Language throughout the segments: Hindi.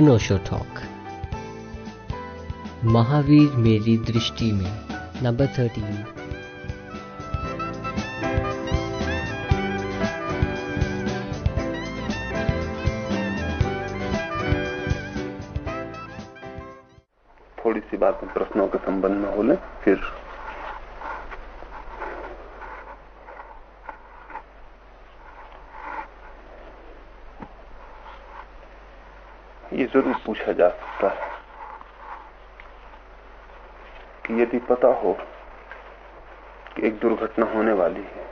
अनोशो टॉक। महावीर मेरी दृष्टि में, नंबर थर्टीन थोड़ी सी बातें प्रश्नों के संबंध में हो ले फिर ये ज़रूर पूछा जा सकता है कि यदि पता हो कि एक दुर्घटना होने वाली है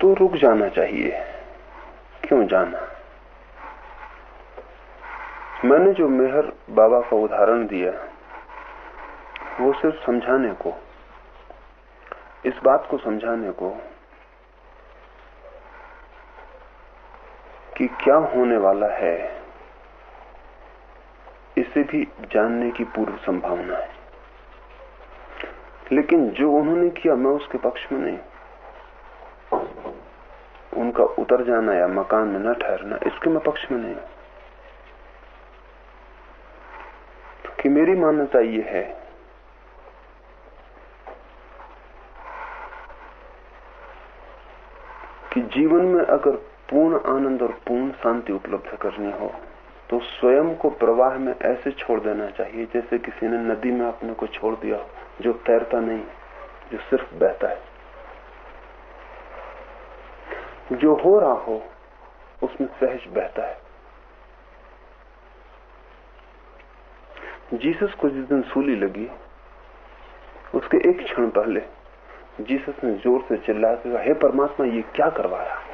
तो रुक जाना चाहिए। क्यों जाना? मैंने जो मेहर बाबा का उदाहरण दिया, वो सिर्फ़ समझाने को, इस बात को समझाने को कि क्या होने वाला है, इसे भी जानने की पूर्व संभावना है। लेकिन जो उन्होंने किया, मैं उसके पक्ष में नहीं। उनका उतर जाना या मकान में न ठहरना, इसके मैं पक्ष में नहीं। कि मेरी मान्यता यह है कि जीवन में अगर पूर्ण आनंद और पूर्ण शांति उपलब्ध करनी हो तो स्वयं को प्रवाह में ऐसे छोड़ देना चाहिए जैसे किसी ने नदी में अपने को छोड़ दिया जो तैरता नहीं, जो सिर्फ़ बहता है। जो हो रहा हो, उसमें सहज बहता है। जीसस को जिस दिन सूली लगी, उसके एक क्षण पहले, जीसस ने ज़ोर से चिल्लाया हे परमात्मा, ये क्या करवा रहा है?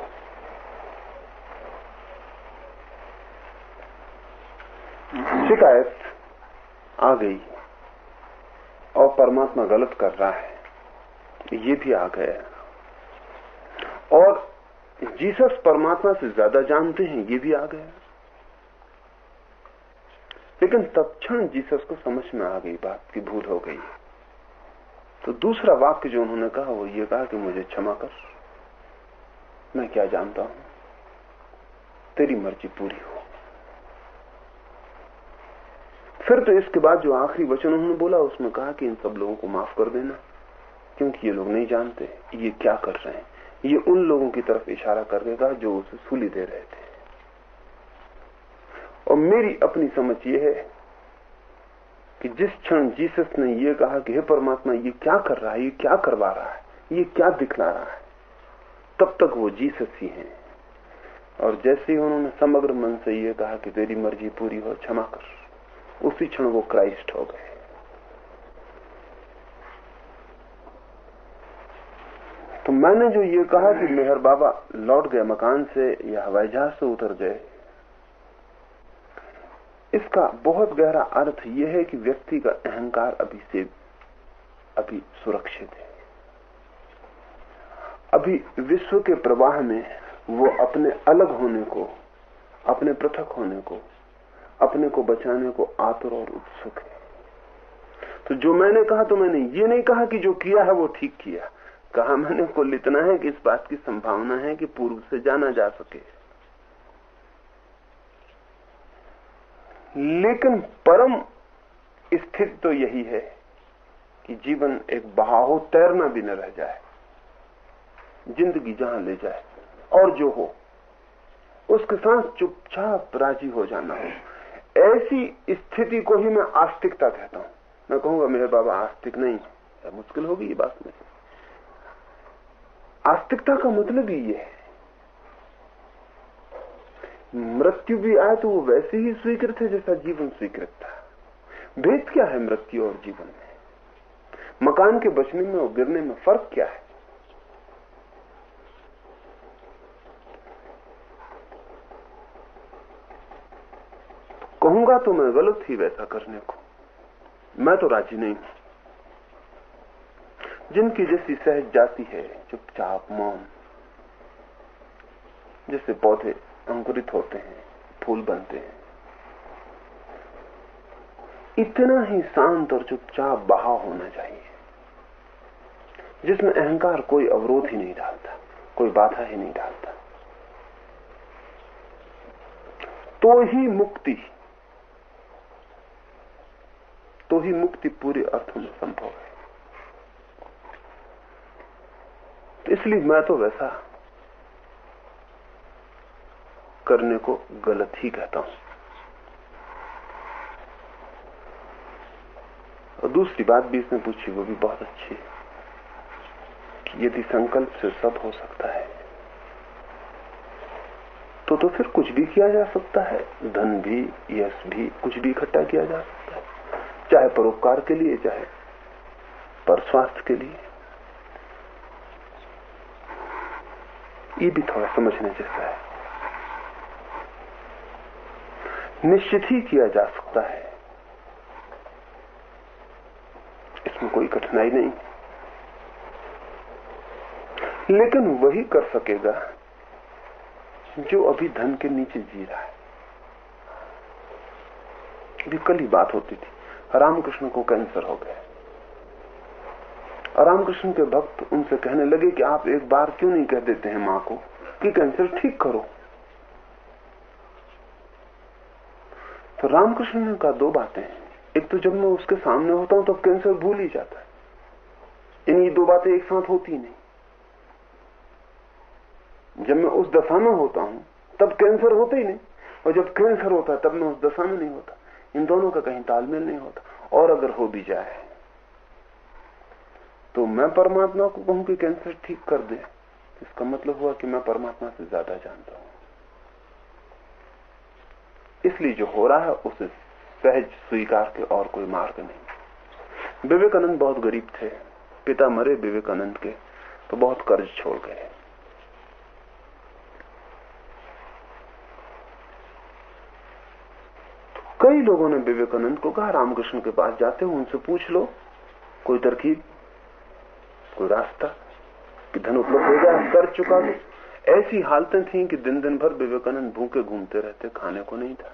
शिकायत आ गई और परमात्मा गलत कर रहा है। ये भी आ गया। और जीसस परमात्मा से ज़्यादा जानते हैं, ये भी आ गया। लेकिन तत्क्षण जीसस को समझ में आ गई, बात की भूल हो गई। तो दूसरा वाक्य जो उन्होंने कहा, वो ये कहा कि मुझे क्षमा कर। मैं क्या जानता हूँ? तेरी मर्ज़ी पूरी हो। फिर तो इसके बाद जो आखिरी वचन उन्होंने बोला, उसमें कहा कि इन सब लोगों को माफ़ कर देना, क्योंकि ये लोग नहीं जानते ये क्या कर रहे हैं। ये उन लोगों की तरफ़ इशारा कर देगा जो उसे सूली दे रहे थे। और मेरी अपनी समझ ये है कि जिस क्षण जीसस ने ये कहा कि हे परमात्मा, ये क्या कर रहा है, ये क्या करवा रहा है, ये क्या दिखला रहा है, तब तक वो जीसस ही हैं। और जैसे ही उन्होंने समग्र मन से ये कहा कि तेरी मर्ज़ी पूरी हो, क्षमा कर। उसी क्षण वो क्राइस्ट हो गए। तो मैंने जो ये कहा कि मेहर बाबा लौट गए मकान से या हवाई जहाज़ से उतर गए, इसका बहुत गहरा अर्थ यह है कि व्यक्ति का अहंकार अभी से, अभी सुरक्षित है। अभी विश्व के प्रवाह में वो अपने अलग होने को, अपने पृथक होने को अपने को बचाने को आतुर और उत्सुक है। तो जो मैंने कहा तो मैंने ये नहीं कहा कि जो किया है वो ठीक किया। कहा मैंने, कुल इतना है कि इस बात की संभावना है कि पूर्व से जाना जा सके। लेकिन परम स्थिति तो यही है कि जीवन एक बहाव तैरना भी न रह जाए। ज़िंदगी जहाँ ले जाए, और जो हो, उसके साथ चुपचाप राज़ी हो जाना हो। ऐसी स्थिति को ही मैं आस्तिकता कहता हूँ। मैं कहूँगा, मेरे बाबा आस्तिक नहीं है। मुश्किल होगी ये बात में आस्तिकता का मतलब ही ये है। मृत्यु भी आए तो वो वैसे ही स्वीकृत है जैसा जीवन स्वीकृत था। भेद क्या है मृत्यु और जीवन में? मकान के बचने में और गिरने में फ़र्क क्या है? कहूँगा तो मैं गलत ही वैसा करने को। मैं तो राज़ी नहीं जिनकी जैसी सहज जाती है, चुपचाप मौन। जैसे पौधे अंकुरित होते हैं, फूल बनते हैं। इतना ही शांत और चुपचाप बहाव होना चाहिए, जिसमें अहंकार कोई अवरोध ही नहीं डालता, कोई बाधा ही नहीं डालता। तो ही मुक्ति तो ही मुक्ति पूरे अर्थों में संभव है। तो इसलिए मैं तो वैसा करने को गलत ही कहता हूँ। और दूसरी बात भी इसने पूछी, वो भी बहुत अच्छी है कि यदि संकल्प से सब हो सकता है तो तो फिर कुछ भी किया जा सकता है। धन भी, यश भी, कुछ भी इकट्ठा किया जा सकता है। चाहे परोपकार के लिए, चाहे पर स्वास्थ्य के लिए। ये भी थोड़ा समझने जैसा है। निश्चित ही किया जा सकता है। इसमें कोई कठिनाई नहीं। लेकिन वही कर सकेगा जो अभी धन के नीचे जी रहा है। कल ही बात होती थी। रामकृष्ण को कैंसर हो गया। रामकृष्ण के भक्त उनसे कहने लगे कि आप एक बार क्यों नहीं कह देते हैं माँ को कि कैंसर ठीक करो। तो रामकृष्ण ने कहा, दो बातें हैं। एक तो जब मैं उसके सामने होता हूँ तो कैंसर भूल ही जाता है। इन ये दो बातें एक साथ होती नहीं। जब मैं उस दशा में होता हूँ, तब कैंसर होता ही नहीं। और जब कैंसर होता है, तब मैं उस दशा में नहीं होता। इन दोनों का कहीं तालमेल नहीं होता। और अगर हो भी जाए तो मैं परमात्मा को कहूँ कि कैंसर ठीक कर दे। इसका मतलब हुआ कि मैं परमात्मा से ज़्यादा जानता हूँ। इसलिए जो हो रहा है, उसे सहज स्वीकार के और कोई मार्ग नहीं। विवेकानंद बहुत गरीब थे। पिता मरे विवेकानंद के तो बहुत कर्ज छोड़ गए। कई लोगों ने विवेकानंद को कहा, रामकृष्ण के पास जाते हो, उनसे पूछ लो। कोई तरकीब? कोई रास्ता? कि धन उपलब्ध हो जाए कर चुका भी ऐसी हालतें थी कि दिन दिन भर विवेकानंद भूखे घूमते रहते, खाने को नहीं था।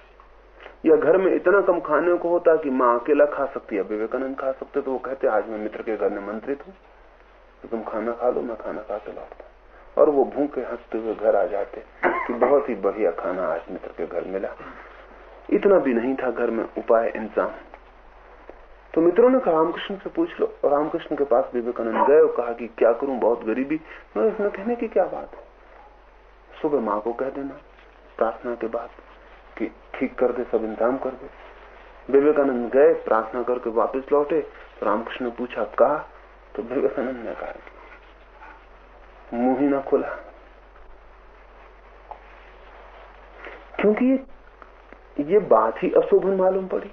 या घर में इतना कम खाने को होता कि माँ अकेला खा सकती है विवेकानंद खा सकते तो वो कहते, आज मैं मित्र के घर निमंत्रित हूँ तो तुम खाना खा लो, मैं खाना खा के लौटता और वो भूखे हँसते हुए घर आ जाते, कि बहुत ही बढ़िया खाना आज मित्र के घर मिला। इतना भी नहीं था घर में उपाय इंतज़ाम। तो मित्रों ने कहा, रामकृष्ण से पूछ लो। और रामकृष्ण के पास विवेकानंद गए और कहा कि क्या करूँ, बहुत गरीबी। मैं उसमें कहने की क्या बात है? सुबह माँ को कह देना, प्रार्थना के बाद कि ठीक कर दे, सब इंतज़ाम कर दे। विवेकानंद गए, प्रार्थना करके वापस लौटे। तो रामकृष्ण ने पूछा, कहा? तो विवेकानंद ने कहा, मुँह ही ना खुला। क्योंकि ये ये बात ही अशोभन मालूम पड़ी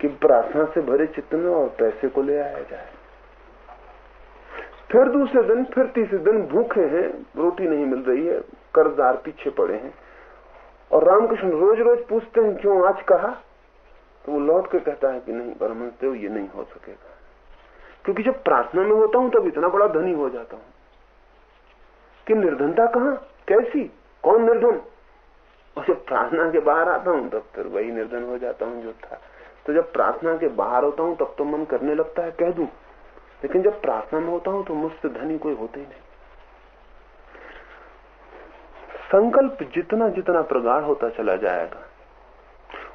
कि प्रार्थना से भरे चित्त में और पैसे को ले आया जाए। फिर दूसरे दिन, फिर तीसरे दिन भूखे हैं, रोटी नहीं मिल रही है, कर्जदार पीछे पड़े हैं। और रामकृष्ण रोज रोज पूछते हैं, क्यों आज कहा? तो वो लौट के कहता है कि, नहीं परमहंस देव, ये नहीं हो सकेगा। क्योंकि जब प्रार्थना में होता हूँ, तब इतना बड़ा धनी हो जाता हूँ। कि निर्धनता कहाँ? कैसी? कौन निर्धन? और जब प्रार्थना के बाहर आता हूँ, तब फिर वही निर्धन हो जाता हूँ जो था। तो जब प्रार्थना के बाहर होता हूँ, तब तो मन करने लगता है, कह दू। लेकिन जब प्रार्थना में होता हूँ तो मुझसे धनी कोई होते ही नहीं। संकल्प जितना जितना प्रगाढ़ होता चला जाएगा,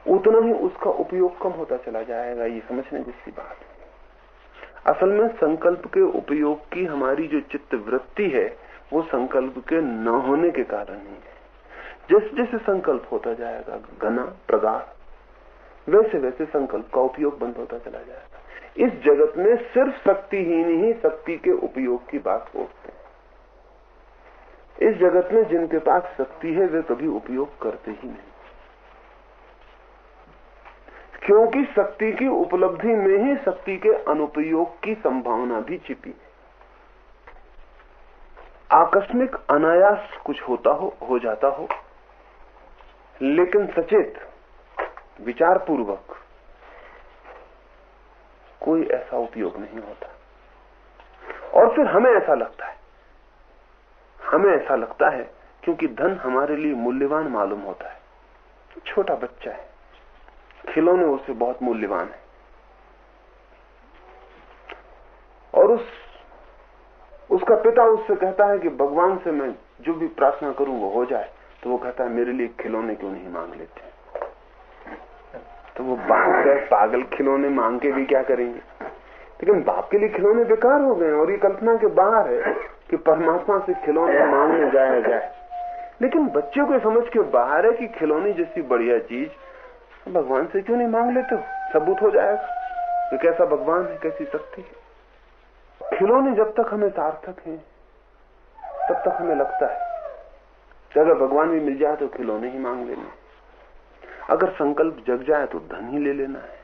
उतना ही उसका उपयोग कम होता चला जाएगा, ये समझने जैसी बात है। असल में संकल्प के उपयोग की हमारी जो चित्त वृत्ति है, वो संकल्प के न होने के कारण ही है। जैसे जैसे संकल्प होता जाएगा, घना, प्रगाढ़, वैसे वैसे संकल्प का उपयोग बंद होता चला जाएगा। इस जगत में सिर्फ़ शक्तिहीन ही शक्ति के उपयोग की बात सोचते हैं। इस जगत में जिनके पास शक्ति है, वे कभी उपयोग करते ही नहीं। क्योंकि शक्ति की उपलब्धि में ही शक्ति के अनुपयोग की संभावना भी छिपी है। आकस्मिक, अनायास कुछ होता हो हो जाता हो लेकिन सचेत विचार पूर्वक कोई ऐसा उपयोग नहीं होता। और फिर हमें ऐसा लगता है, हमें ऐसा लगता है क्योंकि धन हमारे लिए मूल्यवान मालूम होता है। छोटा बच्चा है, खिलौने उसे बहुत मूल्यवान है। और उस, उसका पिता उससे कहता है कि भगवान से मैं जो भी प्रार्थना करूँ वो हो जाए। तो वो कहता है, मेरे लिए खिलौने क्यों नहीं मांग लेते? तो वो बाप गए पागल खिलौने मांग के भी क्या करेंगे? लेकिन बाप के लिए खिलौने बेकार हो गए और ये कल्पना के बाहर है कि परमात्मा से खिलौने मांगने जाया जाए। लेकिन बच्चों को समझ के बाहर है कि खिलौने जैसी बढ़िया चीज़ भगवान से क्यों नहीं मांग लेते सबूत हो जाएगा। कि कैसा भगवान है, कैसी शक्ति है? खिलौने जब तक हमें सार्थक हैं, तब तक हमें लगता है कि अगर भगवान भी मिल जाए तो खिलौने ही मांग लेने। अगर संकल्प जग जाए तो धन ही ले लेना है।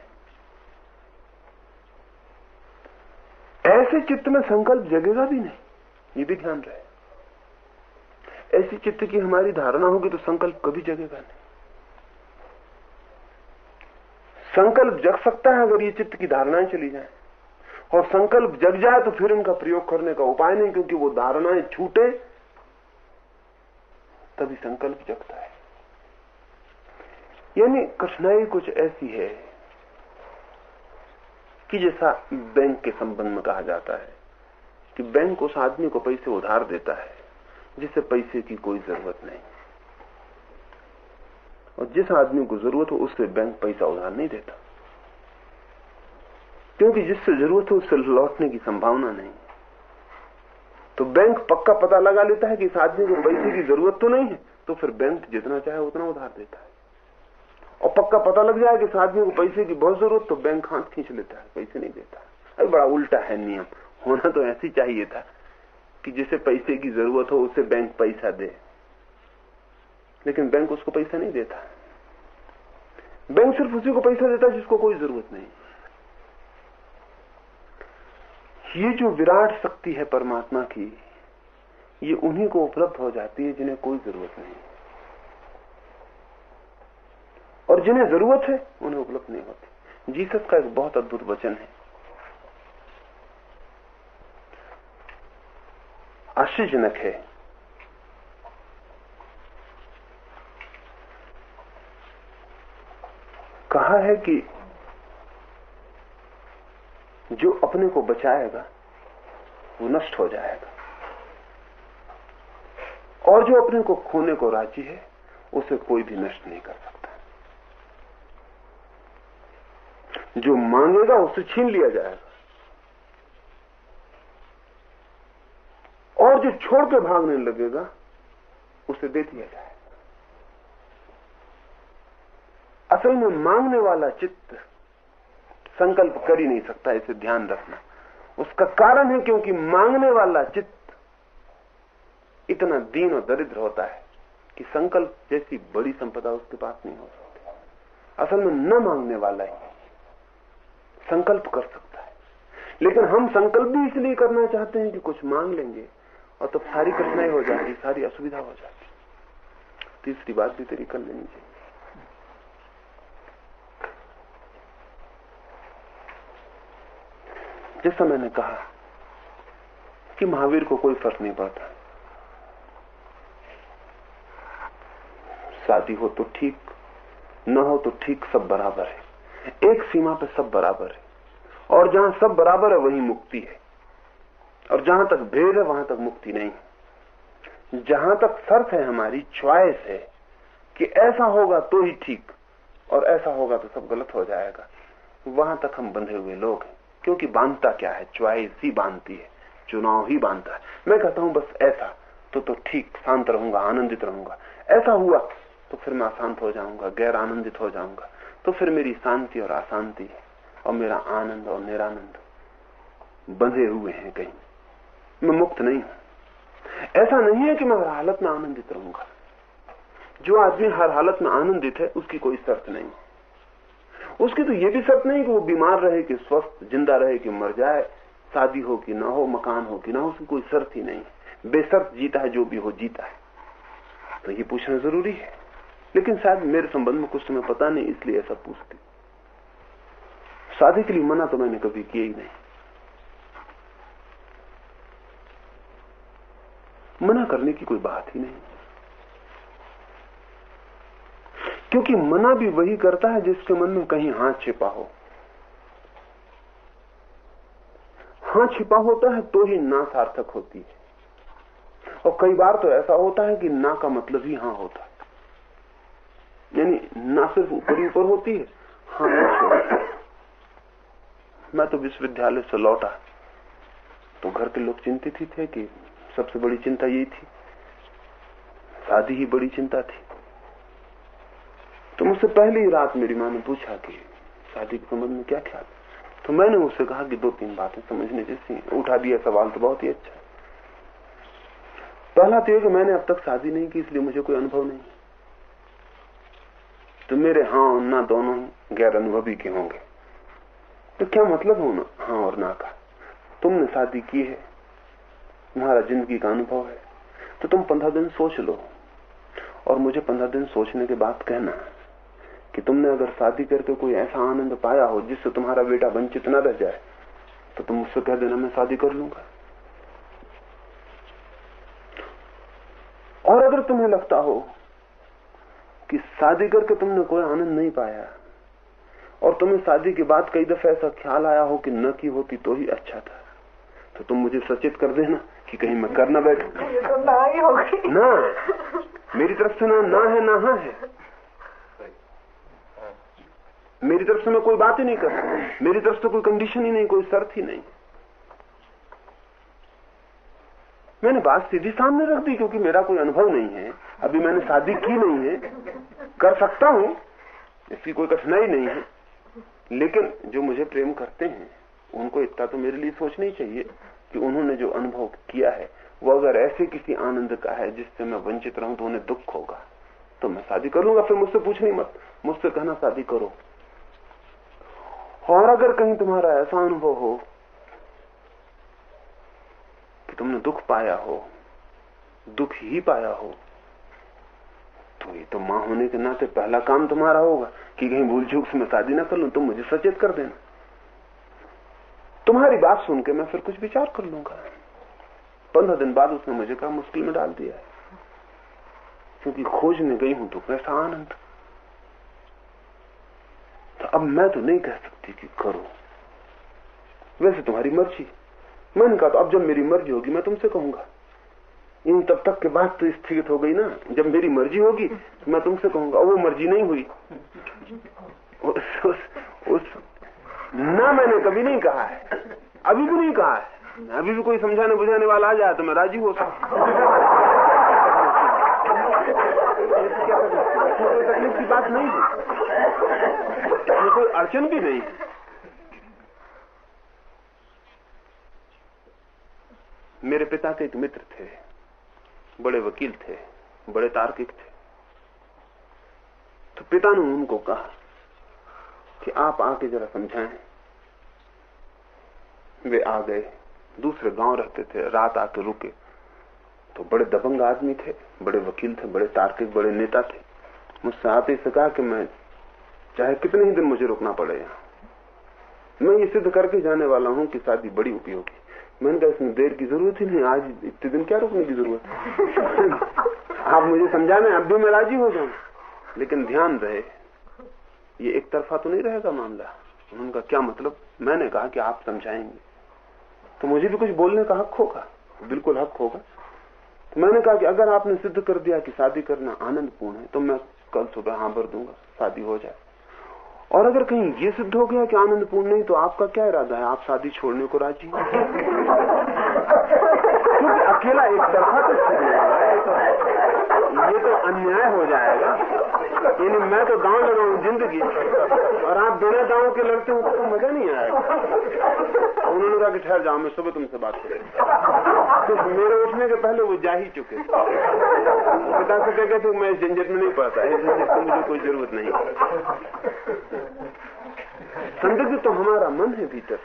ऐसे चित्त में संकल्प जगेगा भी नहीं, ये भी ध्यान रहे। ऐसी चित्त की हमारी धारणा होगी तो संकल्प कभी जगेगा नहीं। संकल्प जग सकता है अगर ये चित्त की धारणाएँ चली जाए। और संकल्प जग जाए तो फिर उनका प्रयोग करने का उपाय नहीं, क्योंकि वो धारणाएँ छूटे तभी संकल्प जगता है। यानी कठिनाई कुछ ऐसी है कि जैसा बैंक के संबंध में कहा जाता है कि बैंक उस आदमी को पैसे उधार देता है, जिसे पैसे की कोई ज़रूरत नहीं। और जिस आदमी को ज़रूरत हो, उससे बैंक पैसा उधार नहीं देता। क्योंकि जिससे ज़रूरत हो, उससे लौटने की संभावना नहीं। तो बैंक पक्का पता लगा लेता है कि इस आदमी को पैसे की ज़रूरत तो नहीं है तो फिर बैंक जितना चाहे उतना उधार देता है। और पक्का पता लग जाए कि इस आदमी को पैसे की बहुत ज़रूरत तो बैंक हाथ खींच लेता है, पैसे नहीं देता अरे बड़ा उल्टा है नियम, होना तो ऐसे चाहिए था कि जिसे पैसे की ज़रूरत हो, उसे बैंक पैसा दे। लेकिन बैंक उसको पैसा नहीं देता। बैंक सिर्फ़ उसी को पैसा देता जिसको कोई ज़रूरत नहीं। ये जो विराट शक्ति है परमात्मा की, ये उन्हीं को उपलब्ध हो जाती है जिन्हें कोई ज़रूरत नहीं। और जिन्हें ज़रूरत है, उन्हें उपलब्ध नहीं होती। जीसस का एक बहुत अद्भुत वचन है। आश्चर्यजनक है। कहा है कि जो अपने को बचाएगा, वो नष्ट हो जाएगा। और जो अपने को खोने को राज़ी है, उसे कोई भी नष्ट नहीं कर सकता। जो मांगेगा, उसे छीन लिया जाएगा। और जो छोड़ के भागने लगेगा, उसे दे दिया जाएगा। असल में मांगने वाला चित्त संकल्प कर ही नहीं सकता, इसे ध्यान रखना। उसका कारण है क्योंकि मांगने वाला चित्त इतना दीन और दरिद्र होता है कि संकल्प जैसी बड़ी संपदा उसके पास नहीं हो सकती। असल में न मांगने वाला ही संकल्प कर सकता है। लेकिन हम संकल्प भी इसलिए करना चाहते हैं कि कुछ मांग लेंगे और तब सारी कठिनाई हो जाती, सारी असुविधा हो जाती। तीसरी बात भी तेरी कर लेनी चाहिए। जैसा मैंने कहा कि महावीर को कोई फ़र्क नहीं पड़ता। शादी हो तो ठीक, न हो तो ठीक सब बराबर है। एक सीमा पे सब बराबर है। और जहाँ सब बराबर है, वहीं मुक्ति है। और जहाँ तक भेद है, वहाँ तक मुक्ति नहीं जहाँ तक शर्त है हमारी च्वाइस है कि ऐसा होगा तो ही ठीक, और ऐसा होगा तो सब गलत हो जाएगा। वहाँ तक हम बंधे हुए लोग हैं। क्योंकि बांधता क्या है? च्वाइस ही बांधती है, चुनाव ही बांधता है। मैं कहता हूँ, बस ऐसा तो तो ठीक, शांत रहूँगा, आनंदित रहूँगा। ऐसा हुआ तो फिर मैं अशांत हो जाऊँगा, गैर आनंदित हो जाऊँगा। तो फिर मेरी शांति और अशांति और मेरा आनंद और निरानंद बंधे हुए हैं कहीं। मैं मुक्त नहीं हूँ। ऐसा नहीं है कि मैं हर हालत में आनंदित रहूँगा। जो आदमी हर हालत में आनंदित है, उसकी कोई शर्त नहीं। उसकी तो ये भी शर्त नहीं कि वो बीमार रहे, कि स्वस्थ, ज़िंदा रहे, कि मर जाए। शादी हो कि ना हो, मकान हो कि ना हो, उसकी कोई शर्त ही नहीं। बेसर्त जीता है, जो भी हो जीता है। तो ये पूछना ज़रूरी है। लेकिन शायद मेरे संबंध में कुछ तुम्हें पता नहीं, इसलिए ऐसा पूछती शादी के लिए मना तो मैंने कभी किया ही नहीं। मना करने की कोई बात ही नहीं। क्योंकि मना भी वही करता है जिसके मन में कहीं हाथ छिपा हो। हाँ छिपा होता है तो ही ना सार्थक होती है। और कई बार तो ऐसा होता है कि ना का मतलब ही हाँ होता है। यानी ना सिर्फ़ ऊपरी ऊपर होती है हाँ। मैं तो विश्वविद्यालय से लौटा तो घर के लोग चिंतित ही थे कि सबसे बड़ी चिंता यही थी। शादी ही बड़ी चिंता थी। तो मुझसे पहली रात मेरी माँ ने पूछा कि शादी के संबंध में क्या ख्याल तो मैंने उससे कहा कि दो तीन बातें समझने जैसी उठा दिया सवाल तो बहुत ही अच्छा पहला तो यह मैंने अब तक शादी नहीं की, इसलिए मुझे कोई अनुभव नहीं तो मेरे हाँ और ना दोनों गैर अनुभवी के होंगे। तो क्या मतलब होना हाँ और ना का? तुमने शादी की है। तुम्हारा ज़िंदगी का अनुभव है। तो तुम पंद्रह दिन सोच लो। और मुझे पंद्रह दिन सोचने के बाद कहना कि तुमने अगर शादी करके कोई ऐसा आनंद पाया हो जिससे तुम्हारा बेटा वंचित न रह जाए तो तुम उससे कह देना मैं शादी कर लूँगा। और अगर तुम्हें लगता हो कि शादी करके तुमने कोई आनंद नहीं पाया और तुम्हें शादी के बाद कई दफे ऐसा ख्याल आया हो कि न की होती तो ही अच्छा था तो तुम मुझे सचेत कर देना कि कहीं मैं कर न बैठ। तो ना ही ना। मेरी तरफ़ से ना ना है ना हाँ है। मेरी तरफ़ से मैं कोई बात ही नहीं कर सकता। मेरी तरफ़ से कोई कंडीशन ही नहीं, कोई शर्त ही नहीं। मैंने बात सीधी सामने रख दी क्योंकि मेरा कोई अनुभव नहीं है। अभी मैंने शादी की नहीं है। कर सकता हूँ, इसकी कोई कठिनाई नहीं है। लेकिन जो मुझे प्रेम करते हैं, उनको इतना तो मेरे लिए सोचना ही चाहिए कि उन्होंने जो अनुभव किया है, वो अगर ऐसे किसी आनंद का है जिससे मैं वंचित रहूँ तो उन्हें दुख होगा। तो मैं शादी कर लूँगा, फिर मुझसे पूछनी मत। मुझसे कहना शादी करो। और अगर कहीं तुम्हारा ऐसा अनुभव हो कि तुमने दुख पाया हो, दुख ही पाया हो तो ये तो माँ होने के नाते पहला काम तुम्हारा होगा कि कहीं भूल चूक से मैं शादी ना कर लू, तुम मुझे सचेत कर देना। तुम्हारी बात सुन के मैं फिर कुछ विचार कर लूँगा। पंद्रह दिन बाद उसने मुझे कहा, मुश्किल में डाल दिया है। क्योंकि खोजने गई हूँ तो कैसा आनंद। तो अब मैं तो नहीं कह सकती कि करो। वैसे तुम्हारी मर्ज़ी। मैंने कहा तो अब जब मेरी मर्ज़ी होगी मैं तुमसे कहूँगा। इन तब तक के बाद तो स्थगित हो गई ना। जब मेरी मर्ज़ी होगी तो मैं तुमसे कहूँगा वो मर्ज़ी नहीं हुई। उस, उस, उस ना मैंने कभी नहीं कहा है। अभी भी नहीं कहा है। अभी भी कोई समझाने बुझाने वाला आ जाए तो मैं राज़ी हो सकता तकलीफ़ की बात नहीं है। कोई अड़चन भी नहीं। मेरे पिता के एक मित्र थे, बड़े वकील थे, बड़े तार्किक थे। तो पिता ने उनको कहा कि आप आके जरा समझाएँ। वे आ गए, दूसरे गाँव रहते थे, रात आके रुके। तो बड़े दबंग आदमी थे, बड़े वकील थे, बड़े तार्किक, बड़े नेता थे। मुझसे आते ही कहा कि मैं चाहे कितने ही दिन मुझे रुकना पड़े। मैं ये सिद्ध करके जाने वाला हूँ कि शादी बड़ी उपयोगी। मैंने कहा, इसमें देर की ज़रूरत ही नहीं, आज इतने दिन क्या रुकने की ज़रूरत आप मुझे समझाने, अब भी मैं राज़ी हो जाऊँ। लेकिन ध्यान रहे, ये एक तरफा तो नहीं रहेगा मामला। उन्होंने कहा क्या मतलब? मैंने कहा कि आप समझाएँगे। तो मुझे भी कुछ बोलने का हक होगा? बिल्कुल हक होगा। तो मैंने कहा कि अगर आपने सिद्ध कर दिया कि शादी करना आनंदपूर्ण है तो मैं कल सुबह हाँ भर दूँगा, शादी हो जाए। और अगर कहीं ये सिद्ध हो गया कि आनंद पूर्ण नहीं तो आपका क्या इरादा है? आप शादी छोड़ने को राज़ी क्योंकि अकेला एक तरफा तो ये तो अन्याय हो जाएगा। यानी मैं तो दांव लगाऊ ज़िंदगी। और आप बिना दांव के लड़ते हो तो मज़ा नहीं आया। उन्होंने कहा कि ठहर जाओ, मैं सुबह तुमसे बात करें। तो मेरे उठने के पहले वो जा ही चुके। पिता से कह गए थे मैं इस झंझट में नहीं पड़ता। इस झंझट की मुझे कोई ज़रूरत नहीं। संदिग्ध तो हमारा मन है भीतर।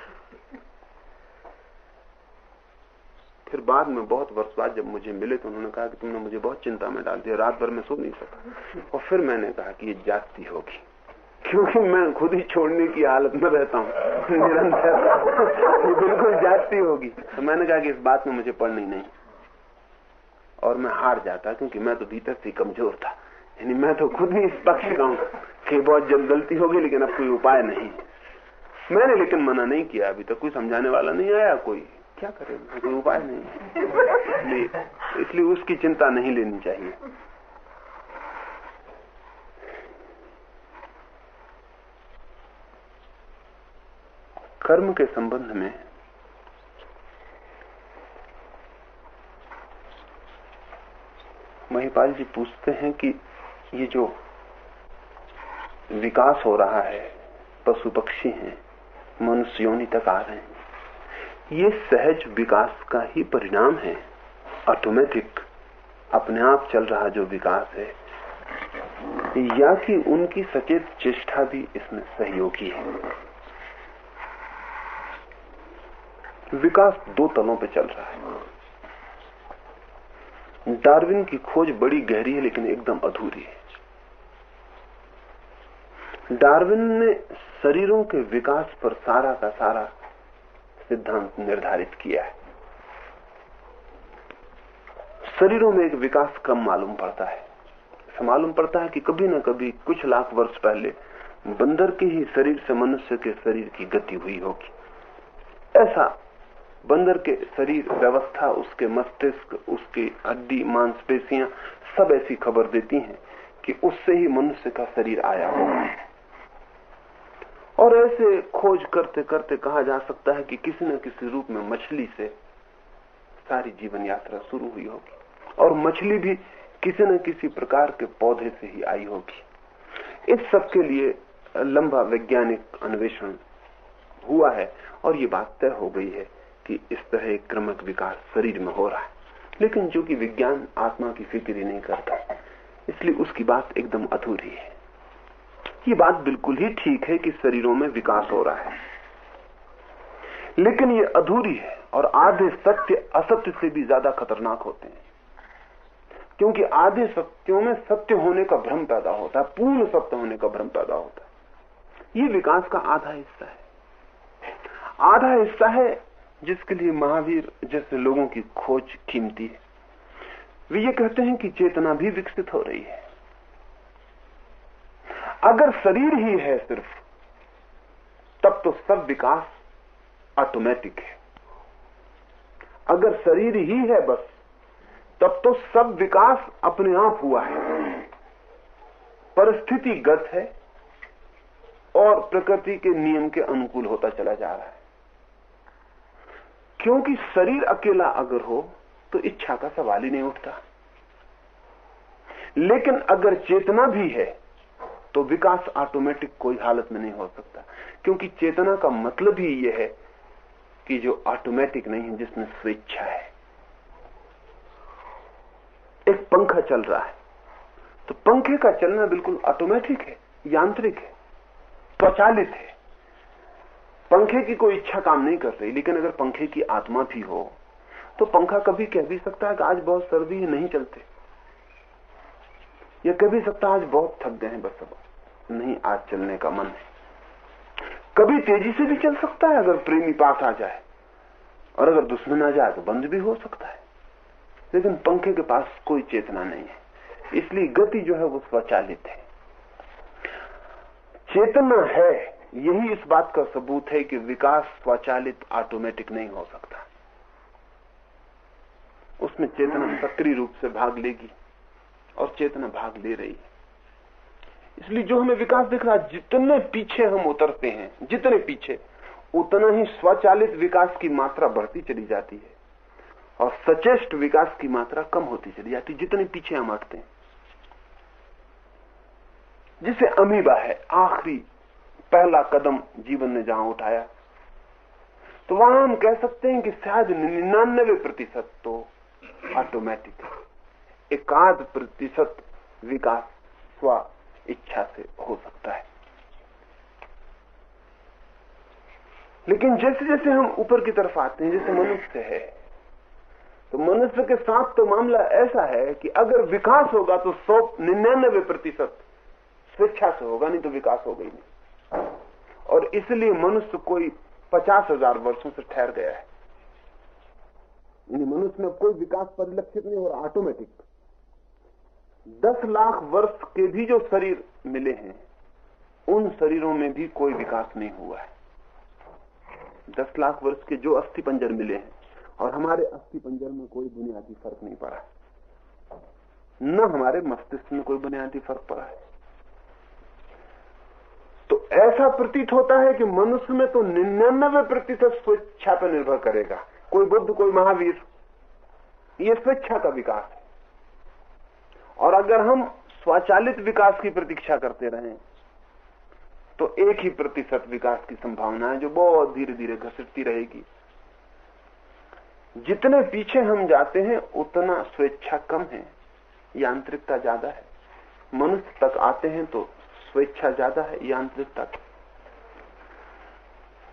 फिर बाद में बहुत वर्ष बाद जब मुझे मिले तो उन्होंने कहा कि तुमने मुझे बहुत चिंता में डाल दिया, रात भर में सो नहीं सका और फिर मैंने कहा कि ये जाती होगी, क्योंकि मैं खुद ही छोड़ने की हालत में रहता हूँ। निरंतर। बिल्कुल जाती होगी। तो मैंने कहा कि इस बात में मुझे पढ़नी नहीं। और मैं हार जाता, क्योंकि मैं तो भीतर से कमज़ोर था। यानी मैं तो खुद ही इस पक्ष का हूँ कि बहुत जल्द गलती होगी, लेकिन अब कोई उपाय नहीं। मैंने लेकिन मना नहीं किया, अभी तक तो कोई समझाने वाला नहीं आया, कोई क्या करें? कोई उपाय नहीं। इसलिए उसकी चिंता नहीं लेनी चाहिए। कर्म के संबंध में महिपाल जी पूछते हैं कि ये जो विकास हो रहा है, पशु पक्षी हैं, मनुष्य योनि तक आ रहे हैं। ये सहज विकास का ही परिणाम है। ऑटोमेटिक अपने आप चल रहा जो विकास है। या कि उनकी सचेत चेष्टा भी इसमें सहयोगी है। विकास दो तलों पे चल रहा है। डार्विन की खोज बड़ी गहरी है, लेकिन एकदम अधूरी है। डार्विन ने शरीरों के विकास पर सारा का सारा सिद्धांत निर्धारित किया है। शरीरों में एक विकास कम मालूम पड़ता है। मालूम पड़ता है कि कभी न कभी कुछ लाख वर्ष पहले बंदर के ही शरीर से मनुष्य के शरीर की गति हुई होगी। ऐसा बंदर के शरीर व्यवस्था, उसके मस्तिष्क, उसकी हड्डी, मांसपेशियाँ सब ऐसी खबर देती हैं कि उससे ही मनुष्य का शरीर आया होगा और ऐसे खोज करते करते कहा जा सकता है कि किसी न किसी रूप में मछली से सारी जीवन यात्रा शुरू हुई होगी। और मछली भी किसी न किसी प्रकार के पौधे से ही आई होगी। इस सब के लिए लंबा वैज्ञानिक अन्वेषण हुआ है और ये बात तय हो गई है कि इस तरह क्रमक विकास शरीर में हो रहा है। लेकिन जो कि विज्ञान आत्मा की फ़िक्र ही नहीं करता, इसलिए उसकी बात एकदम अधूरी है। ये बात बिल्कुल ही ठीक है कि शरीरों में विकास हो रहा है। लेकिन ये अधूरी है और आधे सत्य असत्य से भी ज़्यादा खतरनाक होते हैं। क्योंकि आधे सत्यों में सत्य होने का भ्रम पैदा होता है, पूर्ण सत्य होने का भ्रम पैदा होता है। ये विकास का आधा हिस्सा है। आधा हिस्सा है जिसके लिए महावीर जैसे लोगों की खोज कीमती है। वे ये कहते हैं कि चेतना भी विकसित हो रही है। अगर शरीर ही है सिर्फ़, तब तो सब विकास ऑटोमेटिक है। अगर शरीर ही है बस, तब तो सब विकास अपने आप हुआ है। परिस्थितिगत है और प्रकृति के नियम के अनुकूल होता चला जा रहा है। क्योंकि शरीर अकेला अगर हो तो इच्छा का सवाल ही नहीं उठता। लेकिन अगर चेतना भी है तो विकास ऑटोमेटिक कोई हालत में नहीं हो सकता। क्योंकि चेतना का मतलब ही यह है कि जो ऑटोमेटिक नहीं है, जिसमें स्वेच्छा है। एक पंखा चल रहा है। तो पंखे का चलना बिल्कुल ऑटोमेटिक है, यांत्रिक है, स्वचालित है। पंखे की कोई इच्छा काम नहीं कर रही, लेकिन अगर पंखे की आत्मा भी हो तो पंखा कभी कह भी सकता है कि आज बहुत सर्दी है, नहीं चलते। या कह भी सकता है, आज बहुत थक गए हैं, बस अब। नहीं, आज चलने का मन है। कभी तेज़ी से भी चल सकता है अगर प्रेमी पास आ जाए। और अगर दुश्मन आ जाए तो बंद भी हो सकता है। लेकिन पंखे के पास कोई चेतना नहीं है। इसलिए गति जो है वो स्वचालित है। चेतना है, यही इस बात का सबूत है कि विकास स्वचालित ऑटोमेटिक नहीं हो सकता। उसमें चेतना सक्रिय रूप से भाग लेगी और चेतना भाग ले रही है। इसलिए जो हमें विकास दिख रहा है, जितने पीछे हम उतरते हैं, जितने पीछे, उतना ही स्वचालित विकास की मात्रा बढ़ती चली जाती है। और सचेष्ट विकास की मात्रा कम होती चली जाती जितने पीछे हम हटते हैं। जिसे अमीबा है, आखिरी, पहला कदम जीवन ने जहाँ उठाया। तो वहाँ हम कह सकते हैं कि शायद निन्यानबे प्रतिशत तो ऑटोमेटिक एकाध प्रतिशत विकास, स्व इच्छा से हो सकता है। लेकिन जैसे जैसे हम ऊपर की तरफ़ आते हैं, जैसे मनुष्य है तो मनुष्य के साथ तो मामला ऐसा है कि अगर विकास होगा तो सौ निन्यानबे प्रतिशत स्वेच्छा से होगा, नहीं तो विकास हो गई नहीं। और इसलिए मनुष्य कोई पचास हज़ार वर्षो से ठहर गया है। मनुष्य में कोई विकास परिलक्षित नहीं हो रहा ऑटोमेटिक दस लाख वर्ष के भी जो शरीर मिले हैं, उन शरीरों में भी कोई विकास नहीं हुआ है। दस लाख वर्ष के जो अस्थि पंजर मिले हैं, और हमारे अस्थि पंजर में कोई बुनियादी फ़र्क नहीं पड़ा। न हमारे मस्तिष्क में कोई बुनियादी फ़र्क पड़ा है। तो ऐसा प्रतीत होता है कि मनुष्य में तो निन्यानवे प्रतिशत स्वेच्छा पर निर्भर करेगा। कोई बुद्ध, कोई महावीर, ये स्वेच्छा का विकास है। और अगर हम स्वचालित विकास की प्रतीक्षा करते रहे तो एक ही प्रतिशत विकास की संभावना है जो बहुत धीरे धीरे घसीटती रहेगी। जितने पीछे हम जाते हैं, उतना स्वेच्छा कम है, यांत्रिकता ज़्यादा है। मनुष्य तक आते हैं तो स्वेच्छा ज़्यादा है, यांत्रिकता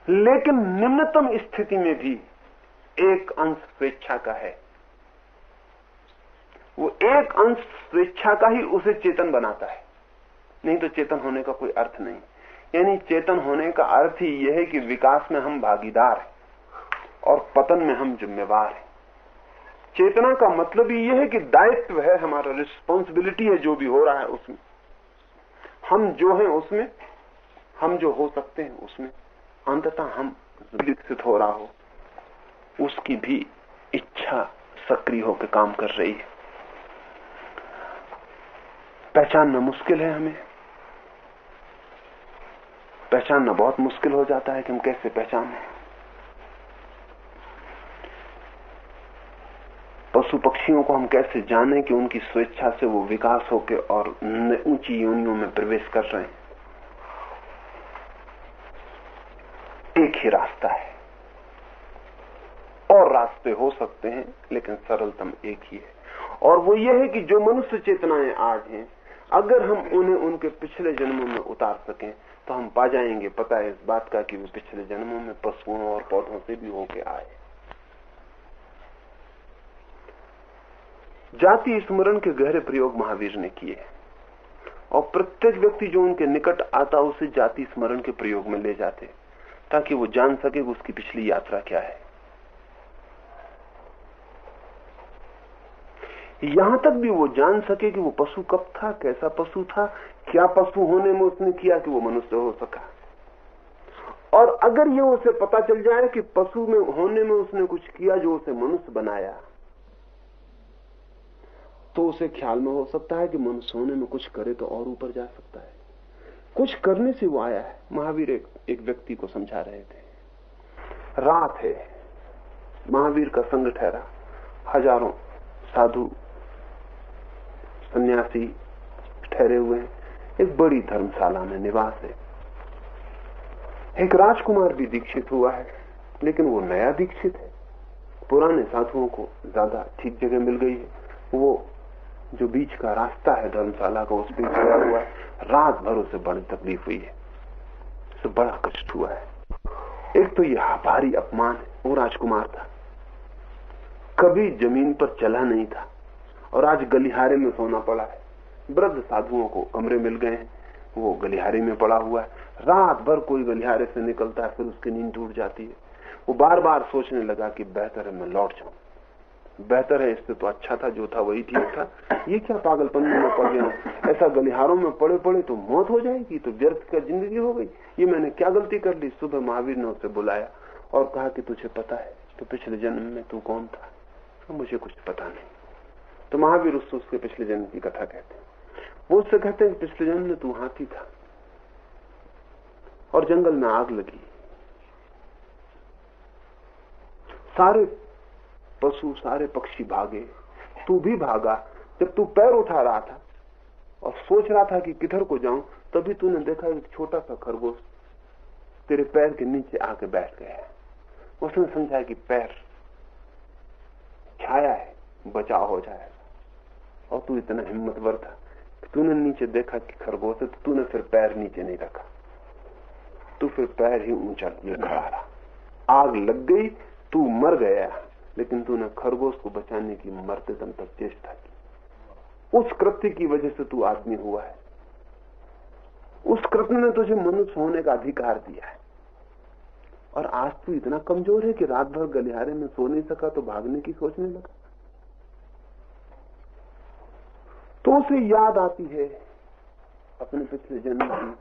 लेकिन निम्नतम स्थिति में भी एक अंश स्वेच्छा का है। वो एक अंश स्वेच्छा का ही उसे चेतन बनाता है। नहीं तो चेतन होने का कोई अर्थ नहीं। यानी चेतन होने का अर्थ ही यह है कि विकास में हम भागीदार हैं और पतन में हम जिम्मेवार हैं। चेतना का मतलब ही यह है कि दायित्व है, हमारा रिस्पॉन्सिबिलिटी है, जो भी हो रहा है उसमें। हम जो हैं उसमें, हम जो हो सकते हैं उसमें। अंततः हम विकसित हो रहा हो। उसकी भी इच्छा सक्रिय होकर काम कर रही है। पहचानना मुश्किल है हमें। पहचानना बहुत मुश्किल हो जाता है कि हम कैसे पहचाने। पशु पक्षियों को हम कैसे जाने कि उनकी स्वेच्छा से वो विकास होकर और ऊँची योनियों में प्रवेश कर रहे हैं? एक ही रास्ता है। और रास्ते हो सकते हैं, लेकिन सरलतम एक ही है। और वो ये है कि जो मनुष्य चेतनाएँ आज हैं अगर हम उन्हें उनके पिछले जन्मों में उतार सकें तो हम पा जाएँगे। पता है इस बात का कि वे पिछले जन्मों में पशुओं और पौधों से भी होके आए। जाति स्मरण के गहरे प्रयोग महावीर ने किए। और प्रत्येक व्यक्ति जो उनके निकट आता उसे जाति स्मरण के प्रयोग में ले जाते ताकि वो जान सके उसकी पिछली यात्रा क्या है। यहाँ तक भी वो जान सके कि वो पशु कब था कैसा पशु था क्या पशु होने में उसने किया कि वो मनुष्य हो सका। और अगर ये उसे पता चल जाए कि पशु में होने में उसने कुछ किया जो उसे मनुष्य बनाया तो उसे ख्याल में हो सकता है कि मनुष्य होने में कुछ करे तो और ऊपर जा सकता है। कुछ करने से वो आया है। महावीर एक, एक व्यक्ति को समझा रहे थे। रात है। महावीर का संग ठहरा। हज़ारों साधु सन्यासी ठहरे हुए हैं। एक बड़ी धर्मशाला में निवास है। एक राजकुमार भी दीक्षित हुआ है, लेकिन वो नया दीक्षित है। पुराने साधुओं को ज़्यादा ठीक जगह मिल गई है। वो जो बीच का रास्ता है धर्मशाला का, उस पर गया हुआ है। रात भर उसे बड़ी तकलीफ़ हुई है। उसे बड़ा कष्ट हुआ है। एक तो यह भारी अपमान है। वो राजकुमार था। कभी ज़मीन पर चला नहीं था। और आज गलिहारे में सोना पड़ा है। वृद्ध साधुओं को कमरे मिल गए हैं। वो गलिहारे में पड़ा हुआ है। रात भर कोई गलिहारे से निकलता है, फिर उसकी नींद टूट जाती है। वो बार बार सोचने लगा कि बेहतर है मैं लौट जाऊँ। बेहतर है इससे तो अच्छा था, जो था वही ठीक था। ये क्या पागलपन में पड़ गया ऐसा गलिहारों में पड़े पड़े तो मौत हो जाएगी तो व्यर्थ का ज़िंदगी हो गई। ये मैंने क्या गलती कर ली? सुबह महावीर ने उसे बुलाया और कहा कि तुझे पता है तो पिछले जन्म में तू कौन था? तो मुझे कुछ पता नहीं। तो महावीर उससे उसके पिछले जन्म की कथा कहते हैं। वो उससे कहते हैं कि पिछले जन्म में तू हाथी था और जंगल में आग लगी। सारे पशु, सारे पक्षी भागे। तू भी भागा। जब तू पैर उठा रहा था और सोच रहा था कि किधर को जाऊँ, तभी तूने देखा एक छोटा सा खरगोश तेरे पैर के नीचे आके बैठ गया उसने समझा कि पैर, छाया है बचाव हो जाएगा। और तू इतना हिम्मतवर था तूने नीचे देखा कि खरगोश है तो तूने फिर पैर नीचे नहीं रखा तू फिर पैर ही ऊँचा खड़ा रहा आग लग गई तू मर गया लेकिन तूने खरगोश को बचाने की मरते दम तक चेष्टा की उस कृत्य की वजह से तू आदमी हुआ है उस कृत्य ने तुझे मनुष्य होने का अधिकार दिया है और आज तू इतना कमज़ोर है कि रात भर गलियारे में सो नहीं सका तो भागने की सोचने लगा तो उसे याद आती है अपने पिछले जन्म की,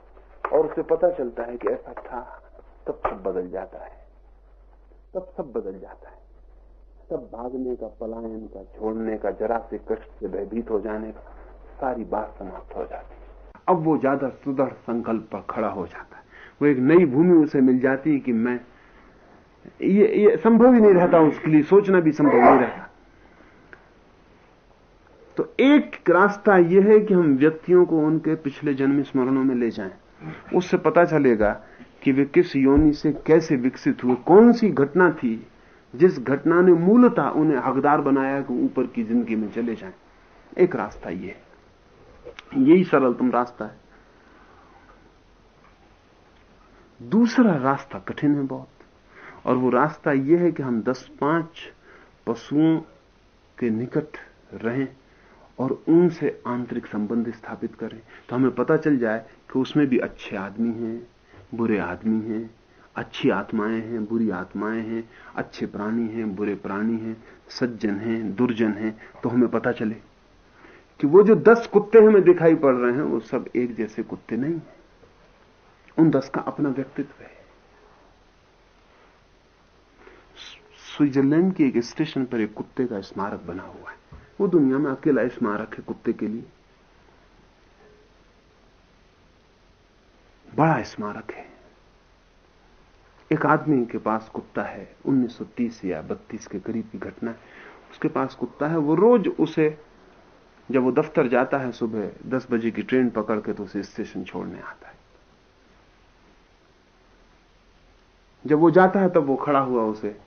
और उसे पता चलता है कि ऐसा था, तब सब बदल जाता है। तब सब बदल जाता है। तब भागने का, पलायन का, छोड़ने का, जरा से कष्ट से भयभीत हो जाने का, सारी बात समाप्त हो जाती है। अब वो ज़्यादा सुदृढ़ संकल्प पर खड़ा हो जाता है। वो एक नई भूमि उसे मिल जाती है कि मैं, ये ये संभव ही नहीं रहता उसके लिए, सोचना भी संभव नहीं रहता। तो एक रास्ता यह है कि हम व्यक्तियों को उनके पिछले जन्म स्मरणों में ले जाएँ। उससे पता चलेगा कि वे किस योनि से कैसे विकसित हुए, कौन सी घटना थी जिस घटना ने मूलतः उन्हें हकदार बनाया कि ऊपर की ज़िंदगी में चले जाएँ। एक रास्ता ये यही सरलतम रास्ता है। दूसरा रास्ता कठिन है बहुत, और वो रास्ता यह है कि हम दस पाँच पशुओं के निकट रहें। और उनसे आंतरिक संबंध स्थापित करें। तो हमें पता चल जाए कि उसमें भी अच्छे आदमी हैं, बुरे आदमी हैं, अच्छी आत्माएँ हैं, बुरी आत्माएँ हैं, अच्छे प्राणी हैं, बुरे प्राणी हैं, सज्जन हैं, दुर्जन हैं। तो हमें पता चले कि वो जो दस कुत्ते हमें दिखाई पड़ रहे हैं, वो सब एक जैसे कुत्ते नहीं है। उन दस का अपना व्यक्तित्व है। स्विट्जरलैंड के एक स्टेशन पर एक कुत्ते का स्मारक बना हुआ है। वो दुनिया में अकेला स्मारक है कुत्ते के लिए। बड़ा स्मारक है। एक आदमी के पास कुत्ता है 1930 या 32 के करीब की घटना है। उसके पास कुत्ता है, वो रोज उसे, जब वो दफ्तर जाता है सुबह 10 बजे की ट्रेन पकड़ के तो उसे स्टेशन छोड़ने आता है। जब वो जाता है तब वो खड़ा हुआ उसे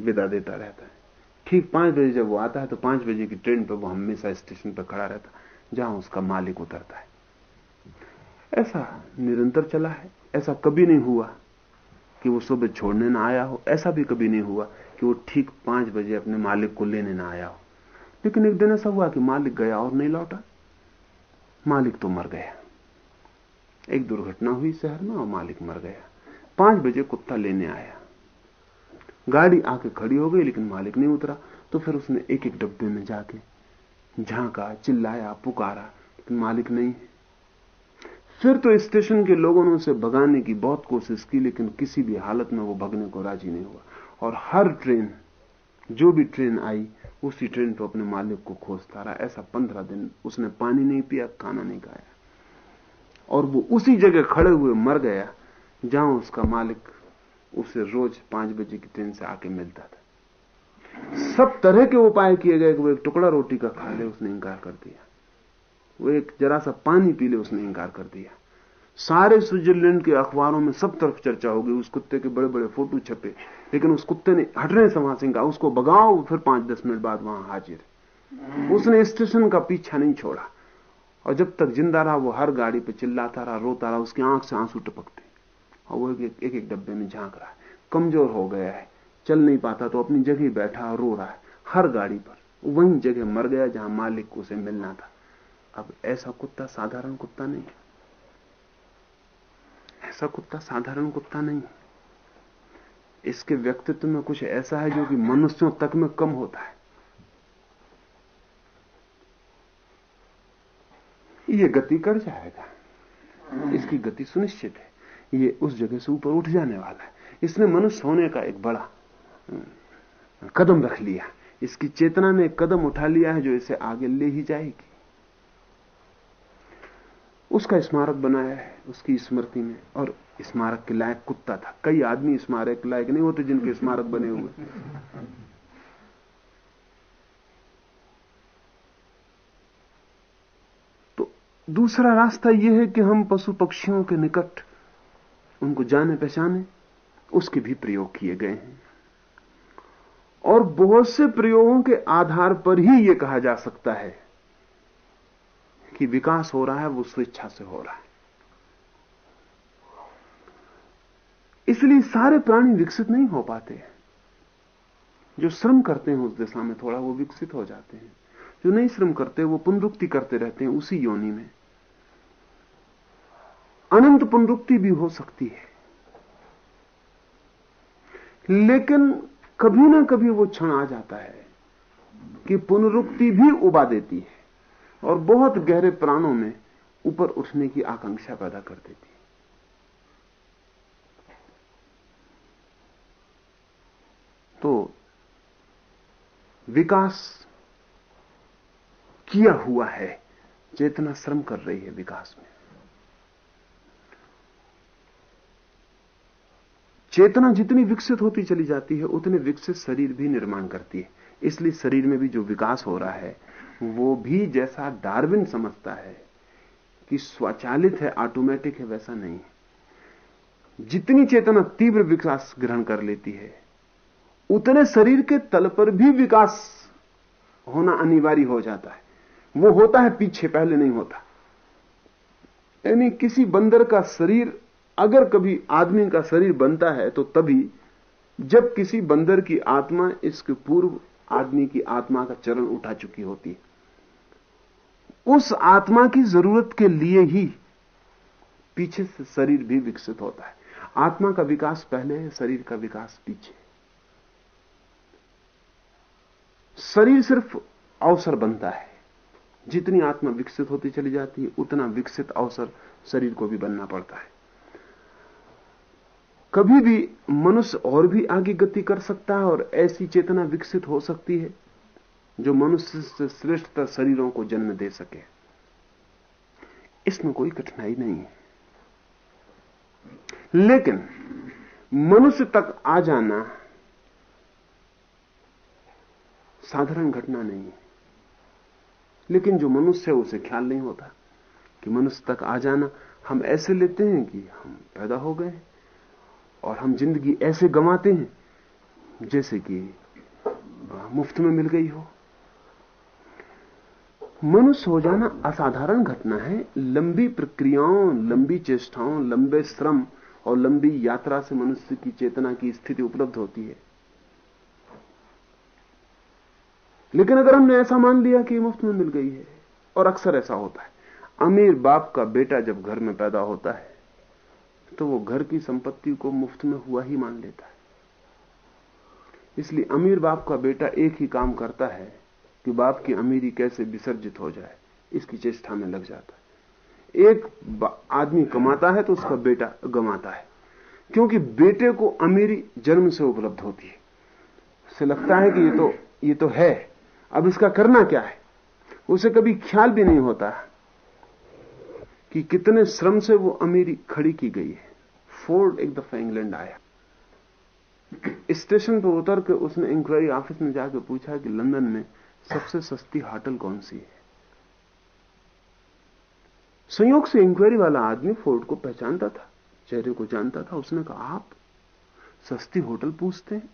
विदा देता रहता है। ठीक पाँच बजे जब वो आता है तो पाँच बजे की ट्रेन पर वो हमेशा स्टेशन पर खड़ा रहता जहाँ उसका मालिक उतरता है। ऐसा निरंतर चला है, ऐसा कभी नहीं हुआ कि वो सुबह छोड़ने ना आया हो, ऐसा भी कभी नहीं हुआ कि वो ठीक पाँच बजे अपने मालिक को लेने ना आया हो। लेकिन एक दिन ऐसा हुआ कि मालिक गया और नहीं लौटा। मालिक तो मर गया। एक दुर्घटना हुई शहर में और मालिक मर गया। पाँच बजे कुत्ता लेने आया। गाड़ी आके खड़ी हो गई, लेकिन मालिक नहीं उतरा। तो फिर उसने एक एक डब्बे में जाके झांका, चिल्लाया, पुकारा, लेकिन मालिक नहीं फिर तो स्टेशन के लोगों ने उसे भगाने की बहुत कोशिश की, लेकिन किसी भी हालत में वो भगने को राज़ी नहीं हुआ। और हर ट्रेन, जो भी ट्रेन आई, उसी ट्रेन पर अपने मालिक को खोजता रहा। ऐसा पंद्रह दिन उसने पानी नहीं पिया, खाना नहीं खाया। और वो उसी जगह खड़े हुए मर गया, जहाँ उसका मालिक उसे रोज पाँच बजे की ट्रेन से आके मिलता था। सब तरह के उपाय किए गए कि वो एक टुकड़ा रोटी का खा ले, उसने इंकार कर दिया। वो एक जरा सा पानी पी ले, उसने इंकार कर दिया। सारे स्विट्जरलैंड के अखबारों में सब तरफ़ चर्चा हो गई उस कुत्ते के बड़े बड़े फ़ोटो छपे। लेकिन उस कुत्ते ने हटने से वहाँ से कहा उसको भगाओ, फिर पाँच दस मिनट बाद वहाँ हाजिर। उसने स्टेशन का पीछा नहीं छोड़ा। और जब तक ज़िंदा रहा, वो हर गाड़ी पे चिल्लाता रहा, रोता रहा, उसकी आँख से आँसू टपकते। और वो एक एक, डब्बे में झाँक रहा है। कमज़ोर हो गया है। चल नहीं पाता तो अपनी जगह बैठा और रो रहा है। हर गाड़ी पर। वही जगह मर गया जहाँ मालिक को उसे मिलना था। अब ऐसा कुत्ता साधारण कुत्ता नहीं ऐसा कुत्ता साधारण कुत्ता नहीं इसके व्यक्तित्व में कुछ ऐसा है जो कि मनुष्यों तक में कम होता है। ये गति कर जाएगा। इसकी गति सुनिश्चित है। ये उस जगह से ऊपर उठ जाने वाला है। इसने मनुष्य होने का एक बड़ा कदम रख लिया। इसकी चेतना ने कदम उठा लिया है जो इसे आगे ले ही जाएगी। उसका स्मारक बनाया है, उसकी स्मृति में। और स्मारक के लायक कुत्ता था। कई आदमी स्मारक के लायक नहीं होते जिनके स्मारक बने हुए। तो दूसरा रास्ता यह है कि हम पशु पक्षियों के निकट उनको जाने पहचाने, उसके भी प्रयोग किए गए हैं। और बहुत से प्रयोगों के आधार पर ही यह कहा जा सकता है कि विकास हो रहा है, वो स्वेच्छा से हो रहा है। इसलिए सारे प्राणी विकसित नहीं हो पाते जो श्रम करते हैं उस दिशा में थोड़ा, वो विकसित हो जाते हैं। जो नहीं श्रम करते, वो पुनरुक्ति करते रहते हैं उसी योनि में। अनंत पुनरुक्ति भी हो सकती है। लेकिन कभी ना कभी वो क्षण आ जाता है कि पुनरुक्ति भी उबा देती है और बहुत गहरे प्राणों में ऊपर उठने की आकांक्षा पैदा कर देती है। तो विकास किया हुआ है, चेतना श्रम कर रही है विकास में। चेतना जितनी विकसित होती चली जाती है, उतने विकसित शरीर भी निर्माण करती है। इसलिए शरीर में भी जो विकास हो रहा है, वो भी जैसा डार्विन समझता है कि स्वचालित है ऑटोमेटिक है, वैसा नहीं है। जितनी चेतना तीव्र विकास ग्रहण कर लेती है, उतने शरीर के तल पर भी विकास होना अनिवार्य हो जाता है। वो होता है, पीछे पहले नहीं होता। यानी किसी बंदर का शरीर अगर कभी आदमी का शरीर बनता है तो तभी जब किसी बंदर की आत्मा इसके पूर्व आदमी की आत्मा का चरण उठा चुकी होती है, उस आत्मा की ज़रूरत के लिए ही पीछे से शरीर भी विकसित होता है। आत्मा का विकास पहले है, शरीर का विकास पीछे शरीर सिर्फ़ अवसर बनता है। जितनी आत्मा विकसित होती चली जाती है, उतना विकसित अवसर शरीर को भी बनना पड़ता है। कभी भी मनुष्य और भी आगे गति कर सकता है और ऐसी चेतना विकसित हो सकती है, जो मनुष्य से श्रेष्ठतर शरीरों को जन्म दे सके। इसमें कोई कठिनाई नहीं है। लेकिन मनुष्य तक आ जाना साधारण घटना नहीं है। लेकिन जो मनुष्य है, उसे ख्याल नहीं होता कि मनुष्य तक आ जाना। हम ऐसे लेते हैं कि हम पैदा हो गए। और हम ज़िंदगी ऐसे गंवाते हैं, जैसे कि मुफ़्त में मिल गई हो। मनुष्य हो जाना असाधारण घटना है। लंबी प्रक्रियाओं, लंबी चेष्टाओं, लंबे श्रम और लंबी यात्रा से मनुष्य की चेतना की स्थिति उपलब्ध होती है। लेकिन अगर हमने ऐसा मान लिया कि मुफ़्त में मिल गई है, और अक्सर ऐसा होता है, अमीर बाप का बेटा जब घर में पैदा होता है तो वो घर की संपत्ति को मुफ़्त में हुआ ही मान लेता है। इसलिए अमीर बाप का बेटा एक ही काम करता है कि बाप की अमीरी कैसे विसर्जित हो जाए, इसकी चेष्टा में लग जाता है। एक आदमी कमाता है तो उसका बेटा गमाता है, क्योंकि बेटे को अमीरी जन्म से उपलब्ध होती है। उसे लगता है कि ये तो ये तो है, अब इसका करना क्या है? उसे कभी ख्याल भी नहीं होता। कि कितने श्रम से वो अमीरी खड़ी की गई है। फोर्ड एक दफ़ा इंग्लैंड आया। स्टेशन पर उतर के उसने इंक्वायरी ऑफ़िस में जाकर पूछा कि लंदन में सबसे सस्ती होटल कौन सी है? संयोग से इंक्वायरी वाला आदमी फोर्ड को पहचानता था, चेहरे को जानता था। उसने कहा, आप सस्ती होटल पूछते हैं?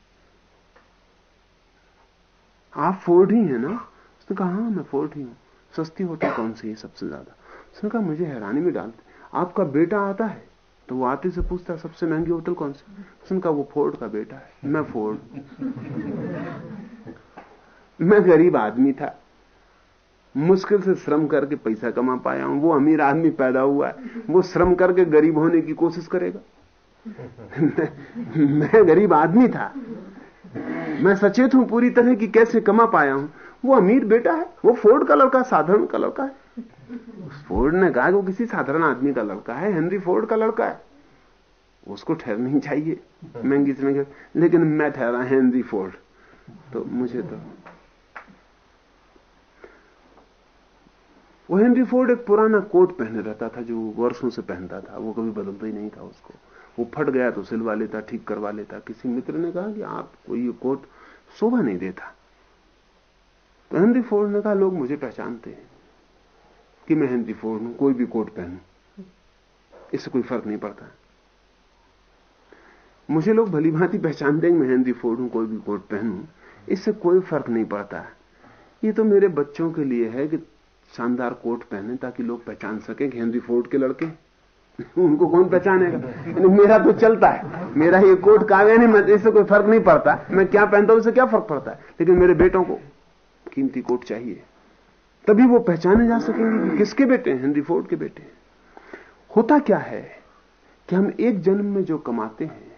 आप फोर्ड ही है ना? उसने कहा हाँ मैं फोर्ड ही हूँ। सस्ती होटल कौन सी है सबसे ज़्यादा? उसने कहा मुझे हैरानी में डालते आपका बेटा आता है तो वो आते से पूछता सबसे महँगी होटल कौन सी? उसने कहा, वो फोर्ड का बेटा है, मैं फोर्ड मैं गरीब आदमी था। मुश्किल से श्रम करके पैसा कमा पाया हूँ। वो अमीर आदमी पैदा हुआ है। वो श्रम करके गरीब होने की कोशिश करेगा। मैं गरीब आदमी था। मैं सचेत हूँ पूरी तरह की कैसे कमा पाया हूँ। वो अमीर बेटा है। वो फोर्ड का लड़का साधारण का लड़का है। फोर्ड ने कहा कि वो किसी साधारण आदमी का लड़का है, हेनरी फोर्ड का लड़का है। उसको ठहरनी चाहिए, महँगी से महँगी। लेकिन मैं ठहरा हेनरी फोर्ड। तो मुझे तो वो हेनरी फोर्ड एक पुराना कोट पहने रहता था जो वर्षों से पहनता था। वो कभी बदलता ही नहीं था उसको। वो फट गया तो सिलवा लेता, ठीक करवा लेता। किसी मित्र ने कहा कि आपको ये कोट शोभा नहीं देता। तो हेनरी फोर्ड ने कहा, लोग मुझे पहचानते हैं। कि मैं हेनरी फोर्ड हूँ, कोई भी कोट पहनू। इससे कोई फ़र्क नहीं पड़ता। मुझे लोग भली भांति पहचान देंगे मैं हेनरी फोर्ड हूँ, कोई भी कोट पहनू। इससे कोई फ़र्क नहीं पड़ता। ये तो मेरे बच्चों के लिए है कि शानदार कोट पहने ताकि लोग पहचान सके कि हेनरी फोर्ड के लड़के उनको कौन पहचानेगा? मेरा तो चलता है। मेरा ये कोट काव्य नहीं, मैं इससे कोई फ़र्क नहीं पड़ता। मैं क्या पहनता हूँ, इससे क्या फ़र्क पड़ता है? लेकिन मेरे बेटों को कीमती कोट चाहिए। तभी वो पहचाने जा सकेंगे कि किसके बेटे हैं, हेनरी फोर्ड के बेटे होता क्या है कि हम एक जन्म में जो कमाते हैं,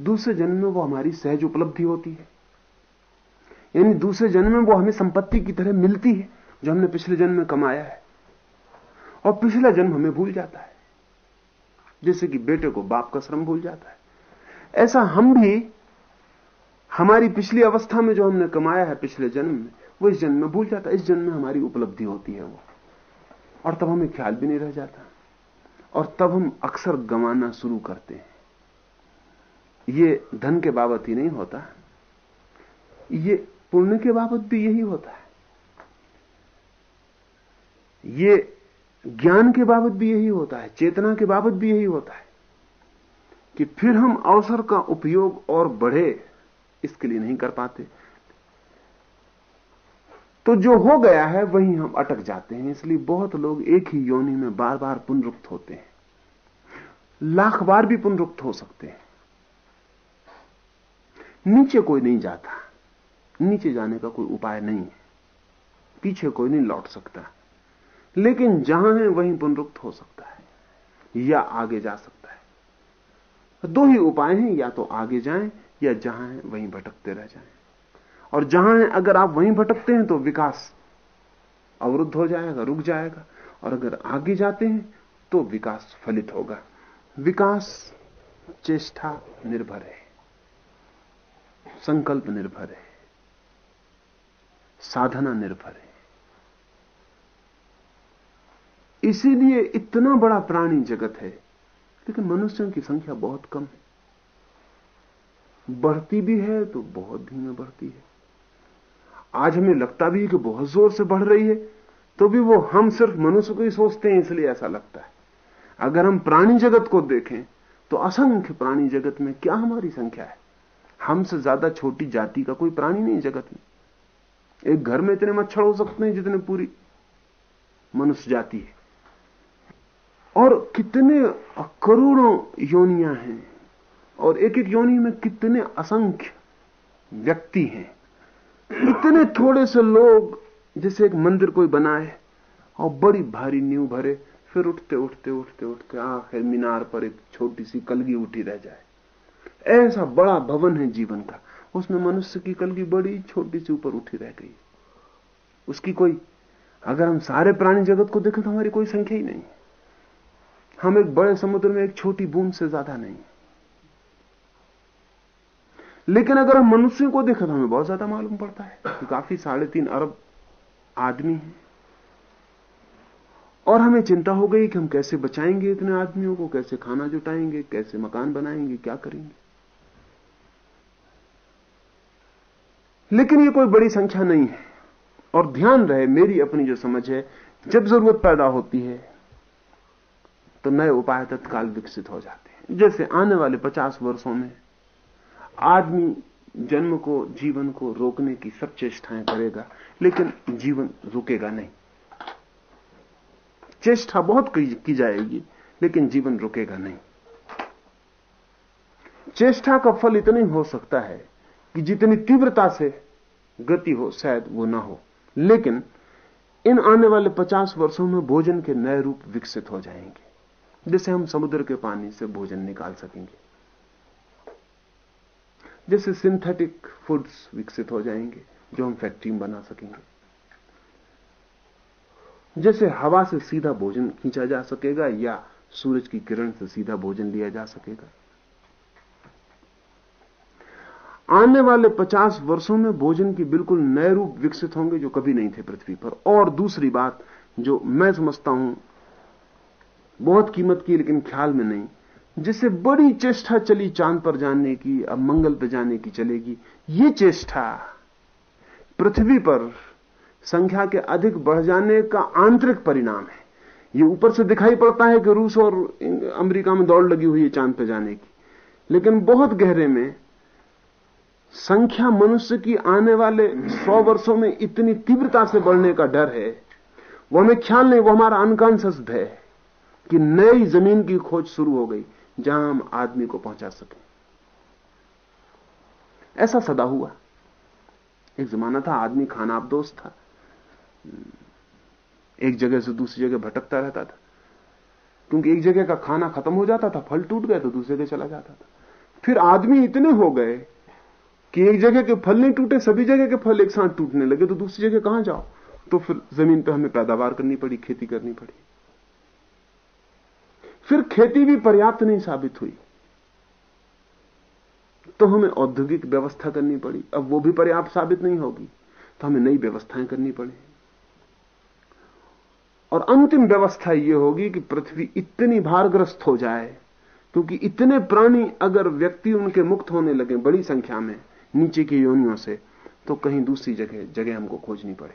दूसरे जन्म में वो हमारी सहज उपलब्धि होती है। यानी दूसरे जन्म में वो हमें संपत्ति की तरह मिलती है, जो हमने पिछले जन्म में कमाया है। और पिछला जन्म हमें भूल जाता है। जैसे कि बेटे को बाप का श्रम भूल जाता है। ऐसा हम भी हमारी पिछली अवस्था में जो हमने कमाया है पिछले जन्म में वो इस जन्म में भूल जाता है। इस जन्म में हमारी उपलब्धि होती है वो। और तब हमें ख्याल भी नहीं रह जाता। और तब हम अक्सर गंवाना शुरू करते हैं। ये धन के बाबत ही नहीं होता। ये पुण्य के बाबत भी यही होता है। ये ज्ञान के बाबत भी यही होता है। चेतना के बाबत भी यही होता है कि फिर हम अवसर का उपयोग और बढ़े, इसके लिए नहीं कर पाते। तो जो हो गया है, वहीं हम अटक जाते हैं। इसलिए बहुत लोग एक ही योनि में बार बार पुनरुक्त होते हैं। लाख बार भी पुनरुक्त हो सकते हैं। नीचे कोई नहीं जाता। नीचे जाने का कोई उपाय नहीं है। पीछे कोई नहीं लौट सकता। लेकिन जहाँ है, वहीं पुनरुक्त हो सकता है। या आगे जा सकता है। दो ही उपाय हैं, या तो आगे जाएँ, या जहाँ है, वहीं भटकते रह जाएँ। और जहाँ है, अगर आप वहीं भटकते हैं तो विकास अवरुद्ध हो जाएगा, रुक जाएगा। और अगर आगे जाते हैं तो विकास फलित होगा। विकास चेष्टा निर्भर है। संकल्प निर्भर है। साधना निर्भर है। इसीलिए इतना बड़ा प्राणी जगत है, लेकिन मनुष्यों की संख्या बहुत कम है। बढ़ती भी है तो बहुत धीमे बढ़ती है। आज हमें लगता भी है कि बहुत ज़ोर से बढ़ रही है तो भी वो हम सिर्फ़ मनुष्य को ही सोचते हैं, इसलिए ऐसा लगता है। अगर हम प्राणी जगत को देखें तो असंख्य प्राणी जगत में क्या हमारी संख्या है? हमसे ज़्यादा छोटी जाति का कोई प्राणी नहीं जगत में। एक घर में इतने मच्छर हो सकते हैं जितने पूरी मनुष्य जाति है। और कितने करोड़ों योनियाँ हैं, और एक एक योनि में कितने असंख्य व्यक्ति हैं। इतने थोड़े से लोग जैसे एक मंदिर कोई बनाए और बड़ी भारी नींव भरे, फिर उठते उठते उठते उठते आखिर मीनार पर एक छोटी सी कलगी उठी रह जाए। ऐसा बड़ा भवन है जीवन का। उसमें मनुष्य की कलगी बड़ी छोटी सी ऊपर उठी रह गई। उसकी कोई, अगर हम सारे प्राणी जगत को देखें तो हमारी कोई संख्या ही नहीं। हम एक बड़े समुद्र में एक छोटी बूंद से ज़्यादा नहीं। लेकिन अगर हम मनुष्यों को देखें तो हमें बहुत ज़्यादा मालूम पड़ता है काफ़ी साढ़े तीन अरब आदमी हैं। और हमें चिंता हो गई कि हम कैसे बचाएँगे इतने आदमियों को, कैसे खाना जुटाएँगे, कैसे मकान बनाएँगे, क्या करेंगे। लेकिन ये कोई बड़ी संख्या नहीं है। और ध्यान रहे, मेरी अपनी जो समझ है, जब ज़रूरत पैदा होती है तो नए उपाय तत्काल विकसित हो जाते हैं। जैसे आने वाले पचास वर्षों में आदमी जन्म को, जीवन को रोकने की सब चेष्टाएँ करेगा, लेकिन जीवन रुकेगा नहीं। चेष्टा बहुत की जाएगी, लेकिन जीवन रुकेगा नहीं। चेष्टा का फल इतना ही हो सकता है कि जितनी तीव्रता से गति हो, शायद वो ना हो, लेकिन इन आने वाले पचास वर्षों में भोजन के नए रूप विकसित हो जाएँगे, जैसे हम समुद्र के पानी से भोजन निकाल सकेंगे। जैसे सिंथेटिक फूड्स विकसित हो जाएँगे, जो हम फैक्ट्री में बना सकेंगे। जैसे हवा से सीधा भोजन खींचा जा सकेगा या सूरज की किरण से सीधा भोजन लिया जा सकेगा। आने वाले 50 वर्षों में भोजन की बिल्कुल नए रूप विकसित होंगे जो कभी नहीं थे पृथ्वी पर। और दूसरी बात जो मैं समझता हूँ, बहुत कीमत की लेकिन ख्याल में नहीं जिससे बड़ी चेष्टा चली चाँद पर जाने की, अब मंगल पर जाने की चलेगी। ये चेष्टा पृथ्वी पर संख्या के अधिक बढ़ जाने का आंतरिक परिणाम है। ये ऊपर से दिखाई पड़ता है कि रूस और अमेरिका में दौड़ लगी हुई है चाँद पर जाने की। लेकिन बहुत गहरे में संख्या मनुष्य की आने वाले सौ वर्षों में इतनी तीव्रता से बढ़ने का डर है। वो हमें ख्याल नहीं, वो हमारा अनकॉन्सियस भय है कि नई ज़मीन की खोज शुरू हो गई। जहाँ हम आदमी को पहुँचा सकें। ऐसा सदा हुआ। एक जमाना था, आदमी खाना आप दोस्त था। एक जगह से दूसरी जगह भटकता रहता था। क्योंकि एक जगह का खाना खत्म हो जाता था, फल टूट गए तो दूसरी जगह चला जाता था। फिर आदमी इतने हो गए कि एक जगह के फल नहीं टूटे, सभी जगह के फल एक साथ टूटने लगे तो दूसरी जगह कहाँ जाओ? तो फिर ज़मीन पर हमें पैदावार करनी पड़ी, खेती करनी पड़ी। फिर खेती भी पर्याप्त नहीं साबित हुई। तो हमें औद्योगिक व्यवस्था करनी पड़ी। अब वो भी पर्याप्त साबित नहीं होगी तो हमें नई व्यवस्थाएँ करनी पड़ी। और अंतिम व्यवस्था यह होगी कि पृथ्वी इतनी भारग्रस्त हो जाए, क्योंकि इतने प्राणी अगर व्यक्ति उनके मुक्त होने लगे बड़ी संख्या में नीचे की योनियों से तो कहीं दूसरी जगह जगह हमको खोजनी पड़े।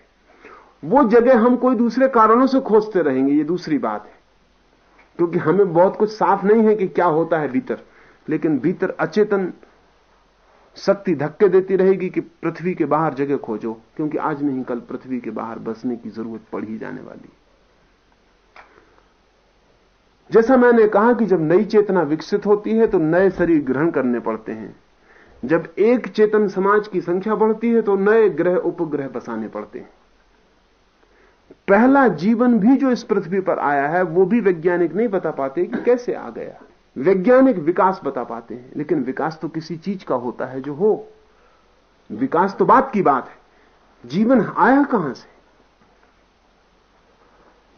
वो जगह हम कोई दूसरे कारणों से खोजते रहेंगे, ये दूसरी बात है। क्योंकि हमें बहुत कुछ साफ़ नहीं है कि क्या होता है भीतर, लेकिन भीतर अचेतन शक्ति धक्के देती रहेगी कि पृथ्वी के बाहर जगह खोजो, क्योंकि आज नहीं, कल पृथ्वी के बाहर बसने की ज़रूरत पड़ ही जाने वाली जैसा मैंने कहा कि जब नई चेतना विकसित होती है तो नए शरीर ग्रहण करने पड़ते हैं। जब एक चेतन समाज की संख्या बढ़ती है तो नए ग्रह उपग्रह बसाने पड़ते हैं। पहला जीवन भी जो इस पृथ्वी पर आया है, वो भी वैज्ञानिक नहीं बता पाते कि कैसे आ गया। वैज्ञानिक विकास बता पाते हैं, लेकिन विकास तो किसी चीज़ का होता है जो हो। विकास तो बात की बात है। जीवन आया कहाँ से?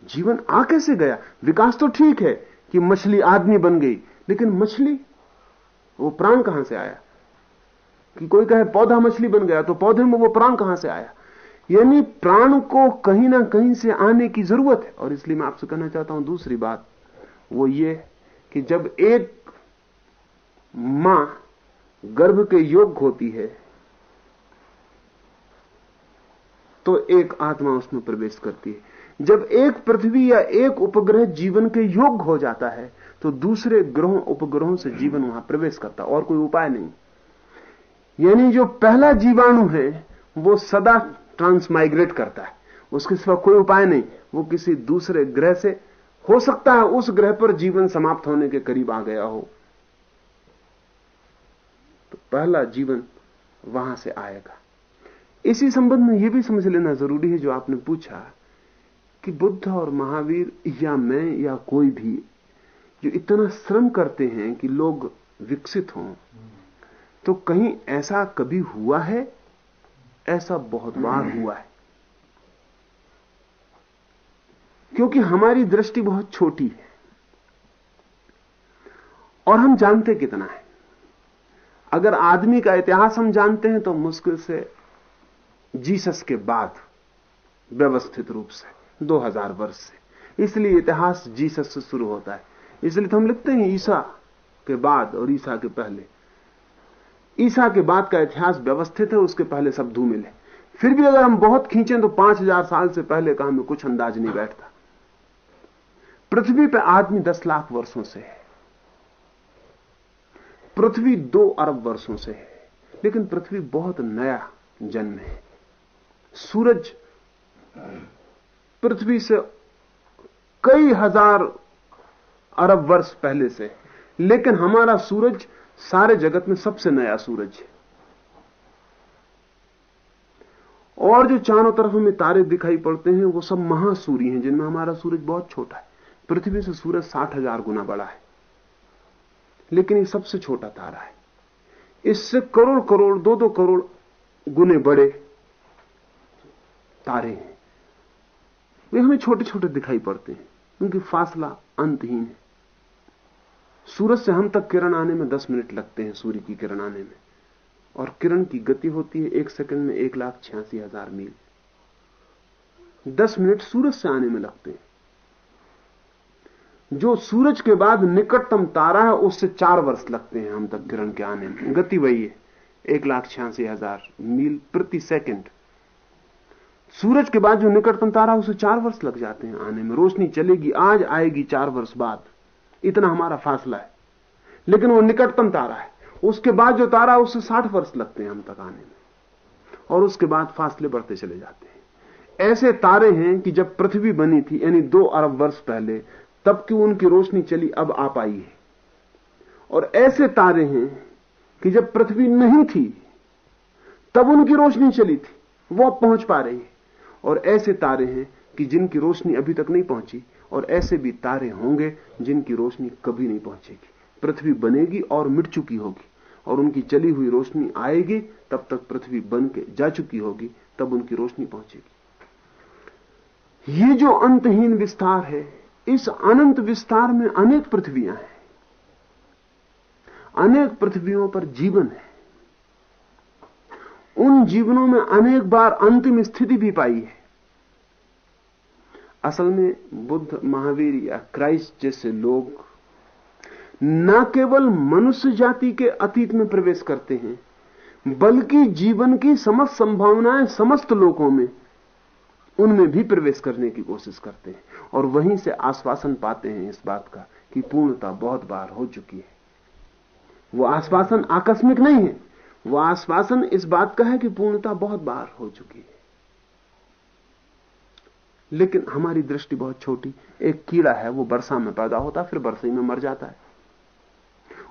जीवन आ कैसे गया? विकास तो ठीक है कि मछली आदमी बन गई, लेकिन मछली, वो प्राण कहाँ से आया? कि कोई कहे, पौधा मछली बन गया तो पौधे में वो प्राण कहाँ से आया? यानी प्राण को कहीं ना कहीं से आने की ज़रूरत है। और इसलिए मैं आपसे कहना चाहता हूँ, दूसरी बात वो ये कि जब एक माँ गर्भ के योग होती है तो एक आत्मा उसमें प्रवेश करती है। जब एक पृथ्वी या एक उपग्रह जीवन के योग हो जाता है तो दूसरे ग्रहों, उपग्रहों से जीवन वहाँ प्रवेश करता और कोई उपाय नहीं। यानी जो पहला जीवाणु है, वो सदा ट्रांसमाइग्रेट करता है। उसके सिवा कोई उपाय नहीं। वो किसी दूसरे ग्रह से हो सकता है, उस ग्रह पर जीवन समाप्त होने के करीब आ गया हो। तो पहला जीवन वहाँ से आएगा। इसी संबंध में यह भी समझ लेना ज़रूरी है, जो आपने पूछा कि बुद्ध और महावीर या मैं या कोई भी, जो इतना श्रम करते हैं कि लोग विकसित हों तो कहीं ऐसा कभी हुआ है ऐसा बहुत बार हुआ है। क्योंकि हमारी दृष्टि बहुत छोटी है। और हम जानते कितना है। अगर आदमी का इतिहास हम जानते हैं तो मुश्किल से जीसस के बाद व्यवस्थित रूप से 2000 वर्ष से। इसलिए इतिहास जीसस से शुरू होता है। इसलिए तो हम लिखते हैं ईसा के बाद और ईसा के पहले। ईसा के बाद का इतिहास व्यवस्थित है, उसके पहले सब धूमिल है। फिर भी अगर हम बहुत खींचें तो पाँच हज़ार साल से पहले का हमें कुछ अंदाज नहीं बैठता। पृथ्वी पर आदमी दस लाख वर्षों से है। पृथ्वी दो अरब वर्षों से है। लेकिन पृथ्वी बहुत नया जन्म है। सूरज पृथ्वी से कई हज़ार अरब वर्ष पहले से लेकिन हमारा सूरज सारे जगत में सबसे नया सूरज है। और जो चारों तरफ़ हमें तारे दिखाई पड़ते हैं, वो सब महासूर्य हैं, जिनमें हमारा सूरज बहुत छोटा है। पृथ्वी से सूरज साठ हज़ार गुना बड़ा है। लेकिन ये सबसे छोटा तारा है। इससे करोड़ करोड़, दो दो करोड़ गुने बड़े तारे हैं। वे हमें छोटे छोटे दिखाई पड़ते हैं। उनकी फासला अंतहीन है। सूरज से हम तक किरण आने में दस मिनट लगते हैं, सूर्य की किरण आने में। और किरण की गति होती है एक सेकंड में एक लाख छियासी हज़ार मील। दस मिनट सूरज से आने में लगते हैं। जो सूरज के बाद निकटतम तारा है, उससे चार वर्ष लगते हैं हम तक किरण के आने में। गति वही है, एक लाख छियासी हज़ार मील प्रति सेकंड। सूरज के बाद जो निकटतम तारा उसे चार वर्ष लग जाते हैं आने में। रोशनी चलेगी, आज आएगी चार वर्ष बाद। इतना हमारा फासला है। लेकिन वो निकटतम तारा है। उसके बाद जो तारा है उससे साठ वर्ष लगते हैं हम तक आने में। और उसके बाद फासले बढ़ते चले जाते हैं। ऐसे तारे हैं कि जब पृथ्वी बनी थी, यानी दो अरब वर्ष पहले, तब की उनकी रोशनी चली, अब आ पाई है। और ऐसे तारे हैं कि जब पृथ्वी नहीं थी, तब उनकी रोशनी चली थी, वो अब पहुँच पा रही है। और ऐसे तारे हैं कि जिनकी रोशनी अभी तक नहीं पहुँची और ऐसे भी तारे होंगे जिनकी रोशनी कभी नहीं पहुंचेगी। पृथ्वी बनेगी और मिट चुकी होगी। और उनकी चली हुई रोशनी आएगी, तब तक पृथ्वी बन के जा चुकी होगी, तब उनकी रोशनी पहुंचेगी। ये जो अंतहीन विस्तार है, इस अनंत विस्तार में अनेक पृथ्वियाँ हैं। अनेक पृथ्वियों पर जीवन है। उन जीवनों में अनेक बार अंतिम स्थिति भी पाई है। असल में बुद्ध, महावीर या क्राइस्ट जैसे लोग न केवल मनुष्य जाति के अतीत में प्रवेश करते हैं, बल्कि जीवन की समस्त संभावनाएँ समस्त लोगों में, उनमें भी प्रवेश करने की कोशिश करते हैं। और वहीं से आश्वासन पाते हैं इस बात का कि पूर्णता बहुत बार हो चुकी है। वो आश्वासन आकस्मिक नहीं है। वो आश्वासन इस बात का है कि पूर्णता बहुत बार हो चुकी है। लेकिन हमारी दृष्टि बहुत छोटी। एक कीड़ा है, वो वर्षा में पैदा होता, फिर वर्षा में मर जाता है।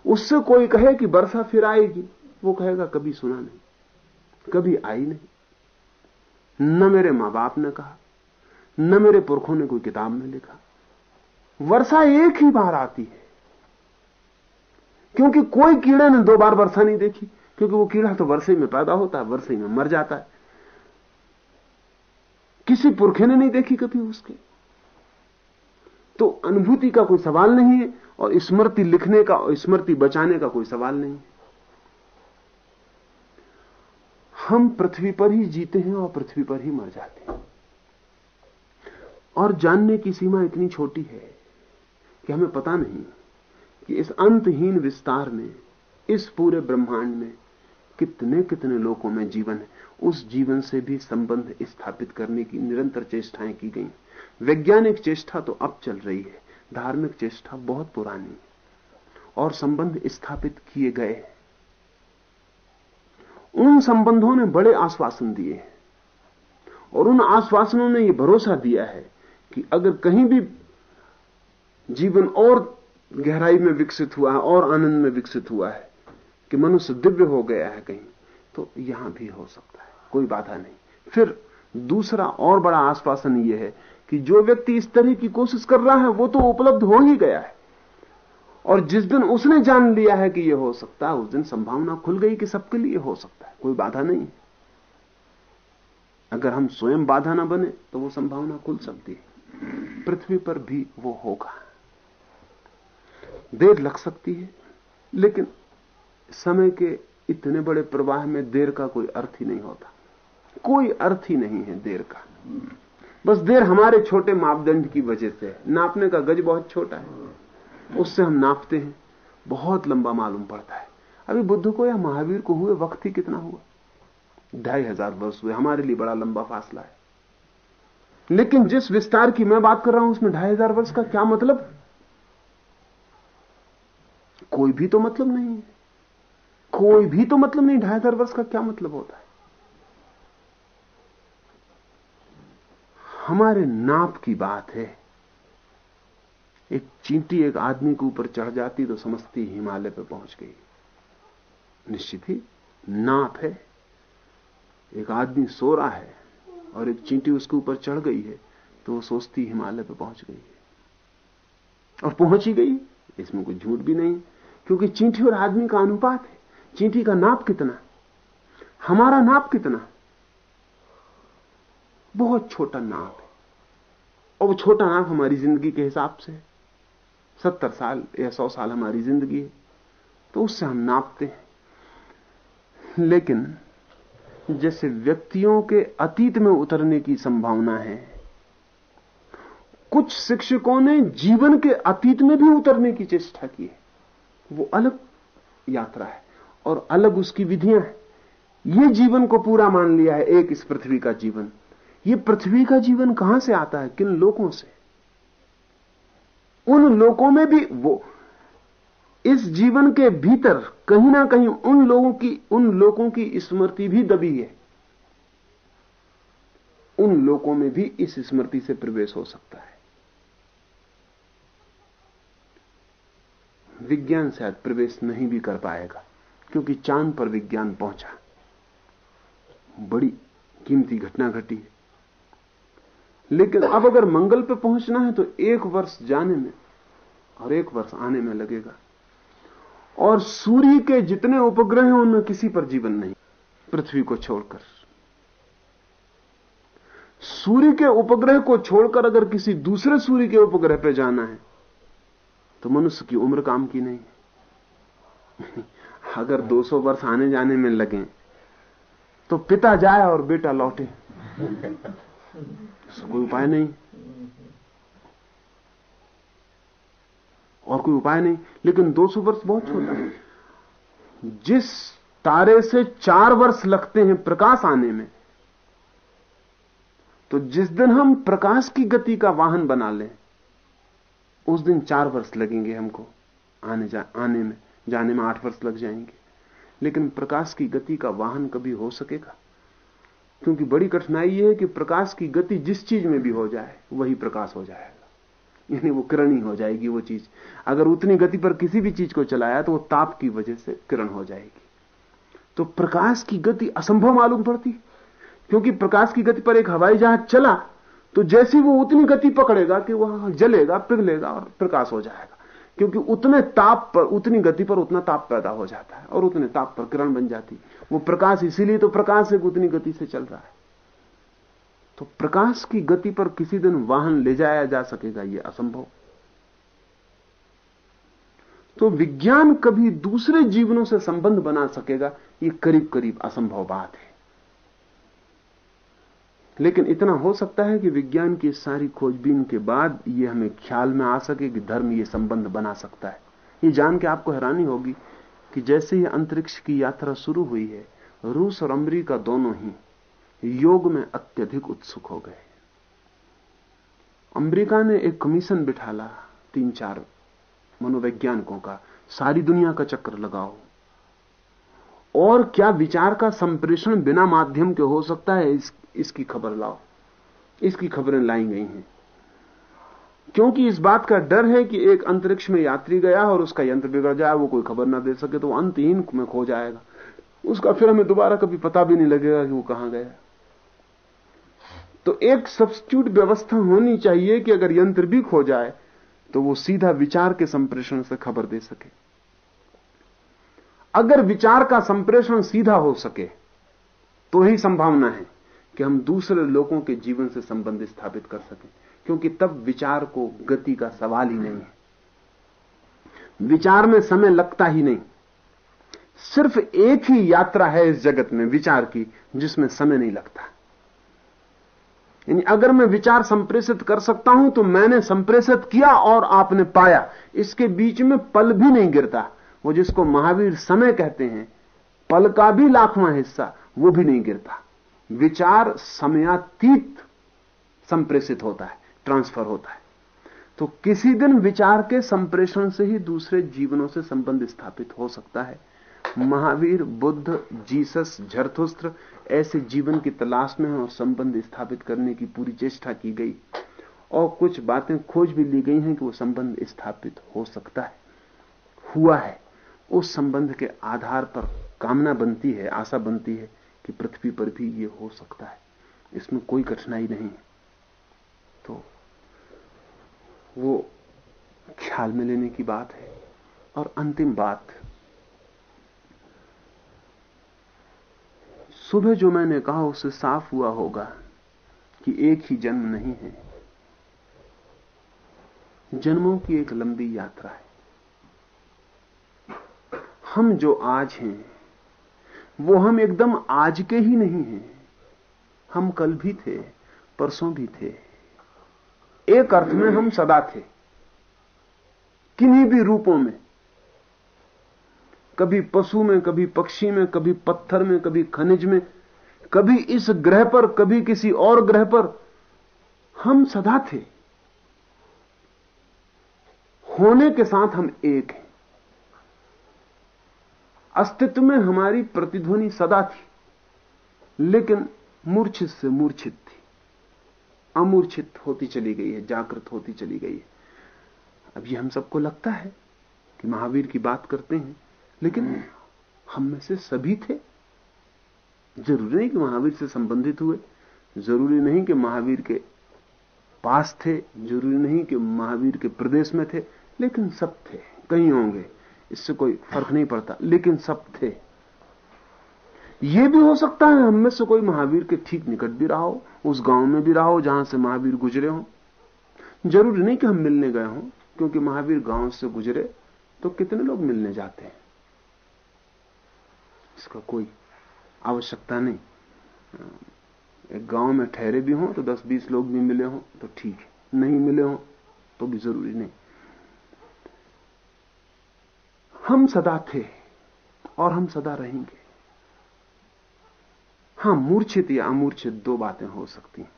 उससे कोई कहे कि वर्षा फिर आएगी, वो कहेगा, कभी सुना नहीं, कभी आई नहीं। न मेरे माँ बाप ने कहा, न मेरे पुरखों ने कोई किताब में लिखा। वर्षा एक ही बार आती है, क्योंकि कोई कीड़े ने दो बार वर्षा नहीं देखी, क्योंकि वो कीड़ा तो वर्षे में पैदा होता है, वर्षे में मर जाता है। किसी पुरखे ने नहीं देखी कभी उसके। तो अनुभूति का कोई सवाल नहीं है और स्मृति लिखने का और स्मृति बचाने का कोई सवाल नहीं है। हम पृथ्वी पर ही जीते हैं और पृथ्वी पर ही मर जाते हैं। और जानने की सीमा इतनी छोटी है कि हमें पता नहीं कि इस अंतहीन विस्तार में, इस पूरे ब्रह्मांड में कितने कितने लोगों में जीवन है, उस जीवन से भी संबंध स्थापित करने की निरंतर चेष्टाएँ की गई। वैज्ञानिक चेष्टा तो अब चल रही है, धार्मिक चेष्टा बहुत पुरानी है, और संबंध स्थापित किए गए उन संबंधों ने बड़े आश्वासन दिए और उन आश्वासनों ने यह भरोसा दिया है कि अगर कहीं भी जीवन और गहराई में विकसित हुआ है, और आनंद में विकसित हुआ है कि मनुष्य दिव्य हो गया है कहीं तो यहाँ भी हो सकता है, कोई बाधा नहीं। फिर दूसरा और बड़ा आश्वासन यह है कि जो व्यक्ति इस तरह की कोशिश कर रहा है, वो तो उपलब्ध हो ही गया है। और जिस दिन उसने जान लिया है कि यह हो सकता है, उस दिन संभावना खुल गई कि सबके लिए हो सकता है, कोई बाधा नहीं। अगर हम स्वयं बाधा ना बने तो वो संभावना खुल सकती है। पृथ्वी पर भी वो होगा। देर लग सकती है, लेकिन समय के इतने बड़े प्रवाह में देर का कोई अर्थ ही नहीं होता। कोई अर्थ ही नहीं है देर का। बस देर हमारे छोटे मापदंड की वजह से है। नापने का गज बहुत छोटा है। उससे हम नापते हैं। बहुत लंबा मालूम पड़ता है। अभी बुद्ध को या महावीर को हुए वक्त ही कितना हुआ? ढाई हज़ार वर्ष हुए। हमारे लिए बड़ा लंबा फासला है। लेकिन जिस विस्तार की मैं बात कर रहा हूँ, उसमें ढाई हज़ार वर्ष का क्या मतलब? कोई भी तो मतलब नहीं है। कोई भी तो मतलब नहीं, ढाई हज़ार वर्ष का क्या मतलब होता है? हमारे नाप की बात है। एक चींटी एक आदमी के ऊपर चढ़ जाती तो समझती हिमालय पर पहुँच गई। निश्चित ही, नाप है। एक आदमी सो रहा है और एक चींटी उसके ऊपर चढ़ गई है तो वो सोचती हिमालय पर पहुँच गई है। और पहुँच ही गई। इसमें कोई झूठ भी नहीं, क्योंकि चींटी और आदमी का अनुपात है। चींटी का नाप कितना? हमारा नाप कितना? बहुत छोटा नाप है। और वो छोटा नाप हमारी ज़िंदगी के हिसाब से सत्तर साल या सौ साल हमारी ज़िंदगी है। तो उससे हम नापते हैं। लेकिन जैसे व्यक्तियों के अतीत में उतरने की संभावना है, कुछ शिक्षकों ने जीवन के अतीत में भी उतरने की चेष्टा की है। वो अलग यात्रा है। और अलग उसकी विधियाँ हैं। ये जीवन को पूरा मान लिया है, एक इस पृथ्वी का जीवन। ये पृथ्वी का जीवन कहाँ से आता है? किन लोगों से? उन लोगों में भी वो, इस जीवन के भीतर कहीं ना कहीं उन लोगों की, उन लोगों की स्मृति भी दबी है। उन लोगों में भी इस स्मृति से प्रवेश हो सकता है। विज्ञान शायद प्रवेश नहीं भी कर पाएगा। क्योंकि चाँद पर विज्ञान पहुँचा। बड़ी कीमती घटना घटी। है लेकिन अब अगर मंगल पर पहुँचना है तो एक वर्ष जाने में और एक वर्ष आने में लगेगा। और सूर्य के जितने उपग्रह हैं, उनमें किसी पर जीवन नहीं। पृथ्वी को छोड़कर। सूर्य के उपग्रह को छोड़कर अगर किसी दूसरे सूर्य के उपग्रह पर जाना है तो मनुष्य की उम्र काम की नहीं। अगर 200 वर्ष आने जाने में लगे तो पिता जाए और बेटा लौटे। कोई उपाय नहीं। और कोई उपाय नहीं, लेकिन 200 वर्ष बहुत छोटा है। जिस तारे से चार वर्ष लगते हैं प्रकाश आने में तो जिस दिन हम प्रकाश की गति का वाहन बना लें, उस दिन चार वर्ष लगेंगे हमको आने जा, आने में। जाने में आठ वर्ष लग जाएँगे। लेकिन प्रकाश की गति का वाहन कभी हो सकेगा? क्योंकि बड़ी कठिनाई यह है कि प्रकाश की गति जिस चीज़ में भी हो जाए, वही प्रकाश हो जाएगा। यानी वो किरण ही हो जाएगी वो चीज़। अगर उतनी गति पर किसी भी चीज़ को चलाया तो वो ताप की वजह से किरण हो जाएगी। तो प्रकाश की गति असंभव मालूम पड़ती क्योंकि प्रकाश की गति पर एक हवाई जहाज़ चला तो जैसी वो उतनी गति पकड़ेगा कि वह जलेगा, पिघलेगा और प्रकाश हो जाएगा। क्योंकि उतने ताप पर, उतनी गति पर उतना ताप पैदा हो जाता है और उतने ताप पर किरण बन जाती वो प्रकाश इसीलिए तो प्रकाश एक उतनी गति से चल रहा है। तो प्रकाश की गति पर किसी दिन वाहन ले जाया जा सकेगा यह असंभव। तो विज्ञान कभी दूसरे जीवनों से संबंध बना सकेगा, ये करीब करीब असंभव बात है। लेकिन इतना हो सकता है कि विज्ञान की सारी खोजबीन के बाद ये हमें ख्याल में आ सके कि धर्म ये संबंध बना सकता है। ये जान के आपको हैरानी होगी कि जैसे ही अंतरिक्ष की यात्रा शुरू हुई है रूस और अमरीका दोनों ही योग में अत्यधिक उत्सुक हो गए। अमेरिका ने एक कमीशन बिठाला तीन चार मनोवैज्ञानिकों का सारी दुनिया का चक्कर लगाओ। और क्या विचार का संप्रेषण बिना माध्यम के हो सकता है इस, इसकी खबर लाओ। इसकी खबरें लाई गई हैं। क्योंकि इस बात का डर है कि एक अंतरिक्ष में यात्री गया और उसका यंत्र बिगड़ जाए, वो कोई खबर ना दे सके तो अंतहीन में खो जाएगा। उसका फिर हमें दोबारा कभी पता भी नहीं लगेगा कि वो कहाँ गया तो एक सब्सिट्यूट व्यवस्था होनी चाहिए कि अगर यंत्र भी खो जाए तो वो सीधा विचार के संप्रेषण से खबर दे सके। अगर विचार का संप्रेषण सीधा हो सके तो ही संभावना है। कि हम दूसरे लोगों के जीवन से संबंध स्थापित कर सकें, क्योंकि तब विचार को गति का सवाल ही नहीं है। विचार में समय लगता ही नहीं। सिर्फ़ एक ही यात्रा है इस जगत में, विचार की, जिसमें समय नहीं लगता। यानी अगर मैं विचार संप्रेषित कर सकता हूँ तो मैंने संप्रेषित किया और आपने पाया। इसके बीच में पल भी नहीं गिरता। वो जिसको महावीर समय कहते हैं, पल का भी लाखवां हिस्सा, वो भी नहीं गिरता। विचार समयातीत संप्रेषित होता है ट्रांसफ़र होता है। तो किसी दिन विचार के संप्रेषण से ही दूसरे जीवनों से संबंध स्थापित हो सकता है। महावीर, बुद्ध, जीसस, झरथुस्त्र, ऐसे जीवन की तलाश में और संबंध स्थापित करने की पूरी चेष्टा की गई। और कुछ बातें खोज भी ली गई हैं कि वो संबंध स्थापित हो सकता है। हुआ है, उस संबंध के आधार पर कामना बनती है, आशा बनती है कि पृथ्वी पर भी ये हो सकता है। इसमें कोई कठिनाई नहीं तो वो ख्याल में लेने की बात है। और अंतिम बात, सुबह जो मैंने कहा उससे साफ़ हुआ होगा कि एक ही जन्म नहीं है। जन्मों की एक लंबी यात्रा है। हम जो आज हैं वो हम एकदम आज के ही नहीं हैं। हम कल भी थे, परसों भी थे। एक अर्थ में हम सदा थे। किन्हीं भी रूपों में। कभी पशु में, कभी पक्षी में, कभी पत्थर में, कभी खनिज में, कभी इस ग्रह पर, कभी किसी और ग्रह पर हम सदा थे। होने के साथ हम एक हैं। अस्तित्व में हमारी प्रतिध्वनि सदा थी, लेकिन मूर्छित से मूर्छित थी। अमूर्छित होती चली गई है, जागृत होती चली गई है। अब ये हम सबको लगता है कि महावीर की बात करते हैं, लेकिन हम में से सभी थे। ज़रूरी नहीं कि महावीर से संबंधित हुए, ज़रूरी नहीं कि महावीर के पास थे, ज़रूरी नहीं कि महावीर के प्रदेश में थे, लेकिन सब थे, कहीं होंगे। इससे कोई फ़र्क नहीं पड़ता। लेकिन सब थे। यह भी हो सकता है हम में से कोई महावीर के ठीक निकट भी रहा हो, उस गाँव में भी रहा हो, जहाँ से महावीर गुजरे हो। ज़रूरी नहीं कि हम मिलने गए हों, क्योंकि महावीर गाँव से गुजरे तो कितने लोग मिलने जाते हैं? इसका कोई आवश्यकता नहीं। एक गाँव में ठहरे भी हों तो 10-20 लोग भी मिले हों तो ठीक है। नहीं मिले हों तो भी ज़रूरी नहीं। हम सदा थे और हम सदा रहेंगे। हाँ, मूर्छित या अमूर्छित दो बातें हो सकती हैं।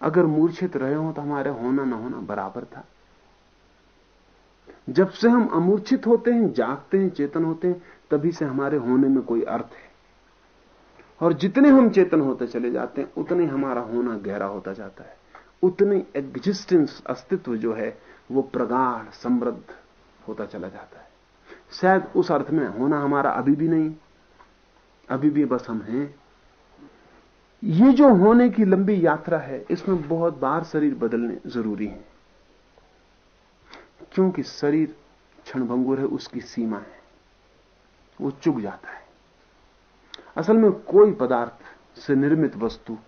अगर मूर्छित रहे हो तो हमारे होना न होना बराबर था। जब से हम अमूर्छित होते हैं, जागते हैं, चेतन होते हैं, तभी से हमारे होने में कोई अर्थ है। और जितने हम चेतन होते चले जाते हैं, उतने हमारा होना गहरा होता जाता है। उतनी एग्जिस्टेंस अस्तित्व जो है, वो प्रगाढ़, समृद्ध होता चला जाता है। शायद उस अर्थ में होना हमारा अभी भी नहीं, अभी भी बस हम हैं। ये जो होने की लंबी यात्रा है, इसमें बहुत बार शरीर बदलने ज़रूरी है। क्योंकि शरीर क्षणभंगुर है, उसकी सीमा है। वो चुक जाता है। असल में कोई पदार्थ से निर्मित वस्तु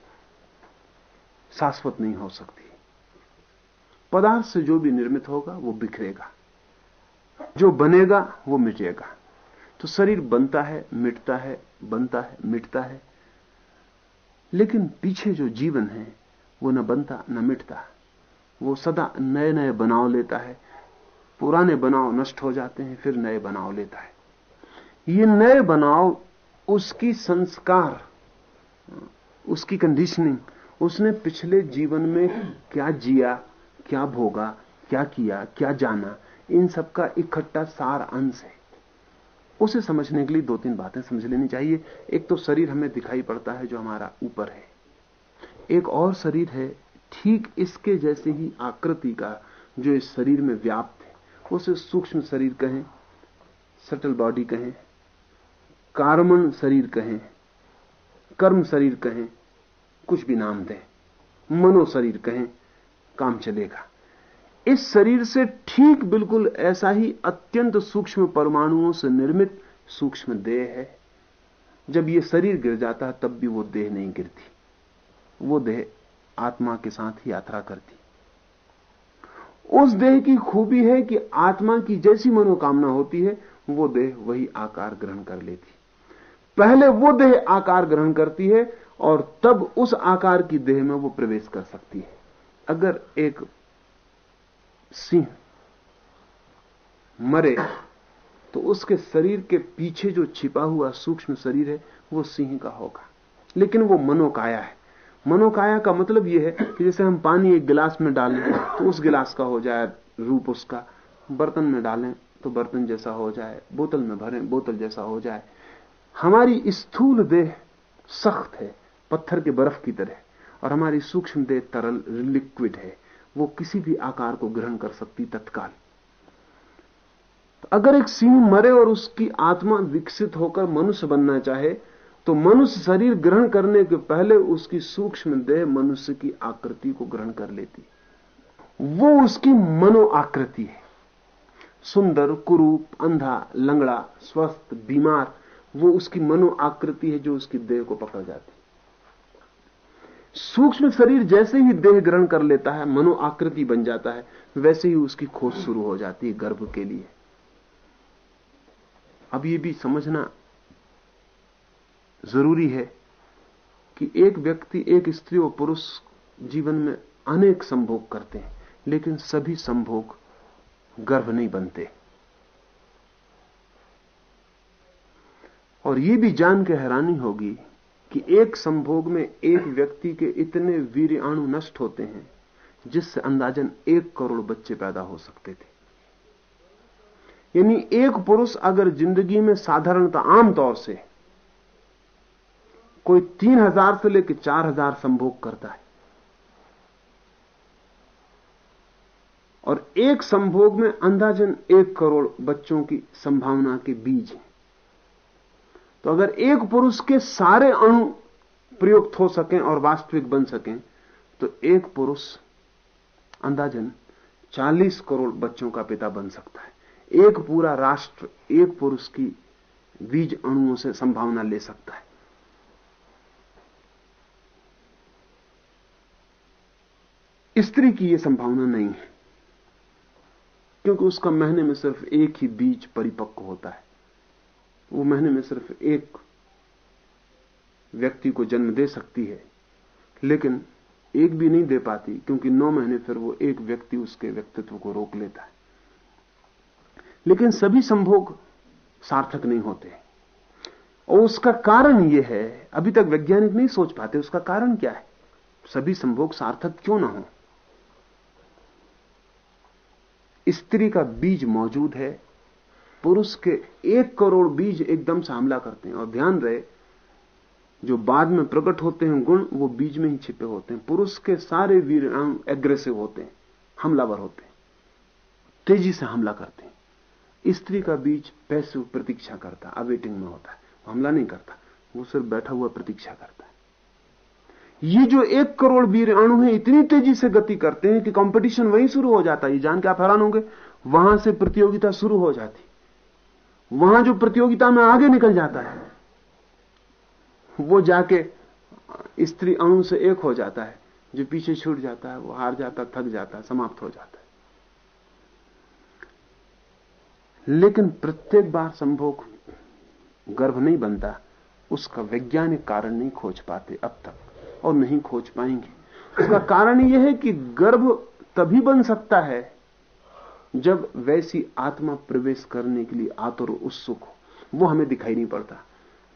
शाश्वत नहीं हो सकती। पदार्थ से जो भी निर्मित होगा, वो बिखरेगा। जो बनेगा, वो मिटेगा। तो शरीर बनता है, मिटता है, बनता है, मिटता है। लेकिन पीछे जो जीवन है, वो न बनता, न मिटता। वो सदा नए नए बनाव लेता है। पुराने बनाव नष्ट हो जाते हैं, फिर नए बनाव लेता है। ये नए बनाव, उसकी संस्कार, उसकी कंडीशनिंग उसने पिछले जीवन में क्या जिया, क्या भोगा, क्या किया, क्या जाना इन सब का इकट्ठा सार अंश है। उसे समझने के लिए दो तीन बातें समझ लेनी चाहिए। एक तो शरीर हमें दिखाई पड़ता है जो हमारा ऊपर है। एक और शरीर है, ठीक इसके जैसे ही आकृति का जो इस शरीर में व्याप्त है। उसे सूक्ष्म शरीर कहें सटल बॉडी कहें, कार्मण शरीर कहें, कर्म शरीर कहें, कुछ भी नाम दें, मनो शरीर कहें, काम चलेगा। इस शरीर से ठीक बिल्कुल ऐसा ही अत्यंत सूक्ष्म परमाणुओं से निर्मित सूक्ष्म देह है। जब यह शरीर गिर जाता है, तब भी वो देह नहीं गिरती। वो देह आत्मा के साथ ही यात्रा करती। उस देह की खूबी है कि आत्मा की जैसी मनोकामना होती है, वो देह वही आकार ग्रहण कर लेती। पहले वो देह आकार ग्रहण करती है और तब उस आकार की देह में वो प्रवेश कर सकती है। अगर एक सिंह मरे तो उसके शरीर के पीछे जो छिपा हुआ सूक्ष्म शरीर है, वो सिंह का होगा। लेकिन वो मनोकाया है। मनोकाया का मतलब यह है कि जैसे हम पानी एक गिलास में डालें तो उस गिलास का हो जाए रूप उसका। बर्तन में डालें तो बर्तन जैसा हो जाए। बोतल में भरें, बोतल जैसा हो जाए। हमारी स्थूल देह सख्त है, पत्थर के बर्फ़ की तरह, और हमारी सूक्ष्म देह तरल लिक्विड है। वो किसी भी आकार को ग्रहण कर सकती तत्काल। तो अगर एक सिंह मरे और उसकी आत्मा विकसित होकर मनुष्य बनना चाहे तो मनुष्य शरीर ग्रहण करने के पहले उसकी सूक्ष्म देह मनुष्य की आकृति को ग्रहण कर लेती वो उसकी मनो आकृति है। सुंदर, कुरूप, अंधा, लंगड़ा, स्वस्थ, बीमार, वो उसकी मनो आकृति है जो उसकी देह को पकड़ जाती सूक्ष्म शरीर जैसे ही देह ग्रहण कर लेता है मनो आकृति बन जाता है, वैसे ही उसकी खोज शुरू हो जाती है गर्भ के लिए। अब ये भी समझना ज़रूरी है कि एक व्यक्ति, एक स्त्री और पुरुष जीवन में अनेक संभोग करते हैं, लेकिन सभी संभोग गर्भ नहीं बनते। और ये भी जान के हैरानी होगी कि एक संभोग में एक व्यक्ति के इतने वीर अणु नष्ट होते हैं, जिससे अंदाजन एक करोड़ बच्चे पैदा हो सकते थे। यानी एक पुरुष अगर ज़िंदगी में साधारणता आमतौर से कोई तीन हज़ार से लेकर चार हज़ार संभोग करता है, और एक संभोग में अंदाजन एक करोड़ बच्चों की संभावना के बीज है। तो अगर एक पुरुष के सारे अणु प्रयुक्त हो सकें और वास्तविक बन सकें तो एक पुरुष अंदाजन 40 करोड़ बच्चों का पिता बन सकता है। एक पूरा राष्ट्र एक पुरुष की बीज अणुओं से संभावना ले सकता है। स्त्री की यह संभावना नहीं है, क्योंकि उसका महीने में सिर्फ़ एक ही बीज परिपक्व होता है। वो महीने में सिर्फ़ एक व्यक्ति को जन्म दे सकती है, लेकिन एक भी नहीं दे पाती, क्योंकि नौ महीने फिर वो एक व्यक्ति उसके व्यक्तित्व को रोक लेता है। लेकिन सभी संभोग सार्थक नहीं होते। और उसका कारण यह है, अभी तक वैज्ञानिक नहीं सोच पाते उसका कारण क्या है। सभी संभोग सार्थक क्यों ना हो? स्त्री का बीज मौजूद है पुरुष के एक करोड़ बीज एकदम से हमला करते हैं। और ध्यान रहे, जो बाद में प्रकट होते हैं गुण, वो बीज में ही छिपे होते हैं। पुरुष के सारे वीर एग्रेसिव होते हैं, हमलावर होते हैं। तेज़ी से हमला करते हैं। स्त्री का बीज पैसिव प्रतीक्षा करता अवेटिंग में होता है। हमला नहीं करता, वो सिर्फ़ बैठा हुआ प्रतीक्षा करता है। ये जो एक करोड़ वीर अणु है, इतनी तेज़ी से गति करते हैं कि कंपटीशन वहीं शुरू हो जाता है। ये जान के आप हैरान होंगे, वहाँ से प्रतियोगिता शुरू हो जाती वहाँ जो प्रतियोगिता में आगे निकल जाता है, वो जाके स्त्री अणु से एक हो जाता है। जो पीछे छूट जाता है, वो हार जाता, थक जाता है समाप्त हो जाता है। लेकिन प्रत्येक बार संभोग गर्भ नहीं बनता, उसका वैज्ञानिक कारण नहीं खोज पाते अब तक, और नहीं खोज पाएँगे। उसका कारण यह है कि गर्भ तभी बन सकता है जब वैसी आत्मा प्रवेश करने के लिए आतुर उत्सुक हो, वो हमें दिखाई नहीं पड़ता।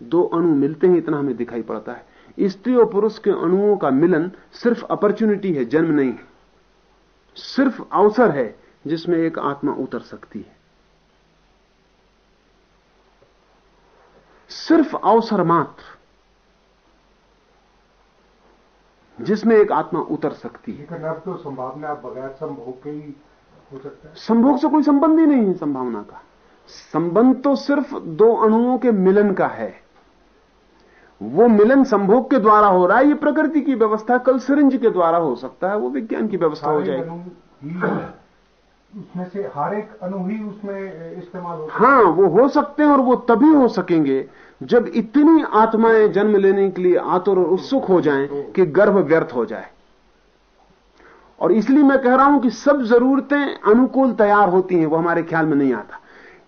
दो अणु मिलते हैं, इतना हमें दिखाई पड़ता है। स्त्री और पुरुष के अणुओं का मिलन सिर्फ़ अपॉर्चुनिटी है, जन्म नहीं सिर्फ़ अवसर है, जिसमें एक आत्मा उतर सकती है। सिर्फ़ अवसर मात्र, जिसमें एक आत्मा उतर सकती है। तो संभावना, बगैर संभोग के है संभोग से कोई संबंध ही नहीं है संभावना का। संबंध तो सिर्फ़ दो अणुओं के मिलन का है। वो मिलन संभोग के द्वारा हो रहा है ये प्रकृति की व्यवस्था कल सिरिंज के द्वारा हो सकता है वो विज्ञान की व्यवस्था हो जाएगी। उसमें से हर एक अणु ही उसमें इस्तेमाल होता हाँ वो हो सकते हैं और वो तभी हो सकेंगे जब इतनी आत्माएँ जन्म लेने के लिए आतुर और उत्सुक हो जाएँ कि गर्भ व्यर्थ हो जाए। और इसलिए मैं कह रहा हूँ कि सब जरूरतें अनुकूल तैयार होती हैं, वो हमारे ख्याल में नहीं आता।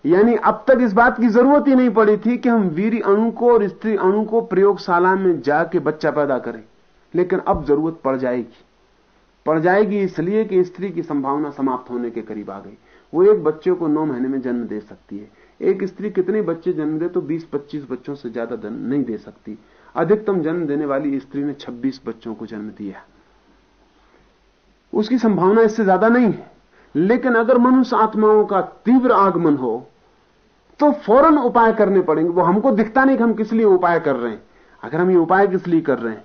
यानी अब तक इस बात की ज़रूरत ही नहीं पड़ी थी कि हम वीर अणु को और स्त्री अणु को प्रयोगशाला में जाके बच्चा पैदा करें। लेकिन अब ज़रूरत पड़ जाएगी। पड़ जाएगी इसलिए कि स्त्री की संभावना समाप्त होने के करीब आ गई। वो एक बच्चे को नौ महीने में जन्म दे सकती है। एक स्त्री कितने बच्चे जन्म दे तो 20-25 बच्चों से ज़्यादा नहीं दे सकती। अधिकतम जन्म देने वाली स्त्री ने 26 बच्चों को जन्म दिया। उसकी संभावना इससे ज़्यादा नहीं है। लेकिन अगर मनुष्य आत्माओं का तीव्र आगमन हो तो फ़ौरन उपाय करने पड़ेंगे। वो हमको दिखता नहीं कि हम किस लिए उपाय कर रहे हैं। अगर हम ये उपाय किस लिए कर रहे हैं,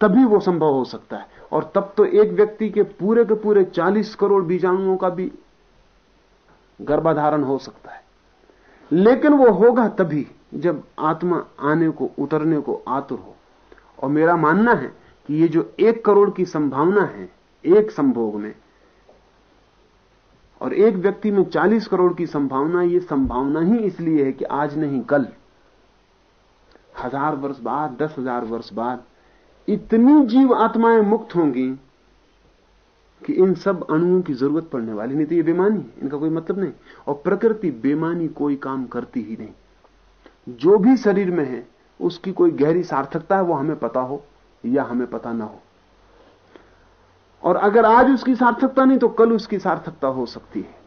तभी वो संभव हो सकता है। और तब तो एक व्यक्ति के पूरे के पूरे 40 करोड़ बीजाणुओं का भी गर्भाधारण हो सकता है। लेकिन वो होगा तभी जब आत्मा आने को, उतरने को आतुर हो। और मेरा मानना है कि ये जो एक करोड़ की संभावना है एक संभोग में। और एक व्यक्ति में 40 करोड़ की संभावना, ये संभावना ही इसलिए है कि आज नहीं, कल। हज़ार वर्ष बाद, दस हज़ार वर्ष बाद, इतनी जीव आत्माएँ मुक्त होंगी कि इन सब अणुओं की ज़रूरत पड़ने वाली। नहीं तो ये बेमानी, इनका कोई मतलब नहीं। और प्रकृति बेमानी कोई काम करती ही नहीं। जो भी शरीर में है, उसकी कोई गहरी सार्थकता है, वो हमें पता हो या हमें पता ना हो। और अगर आज उसकी सार्थकता नहीं तो कल उसकी सार्थकता हो सकती है।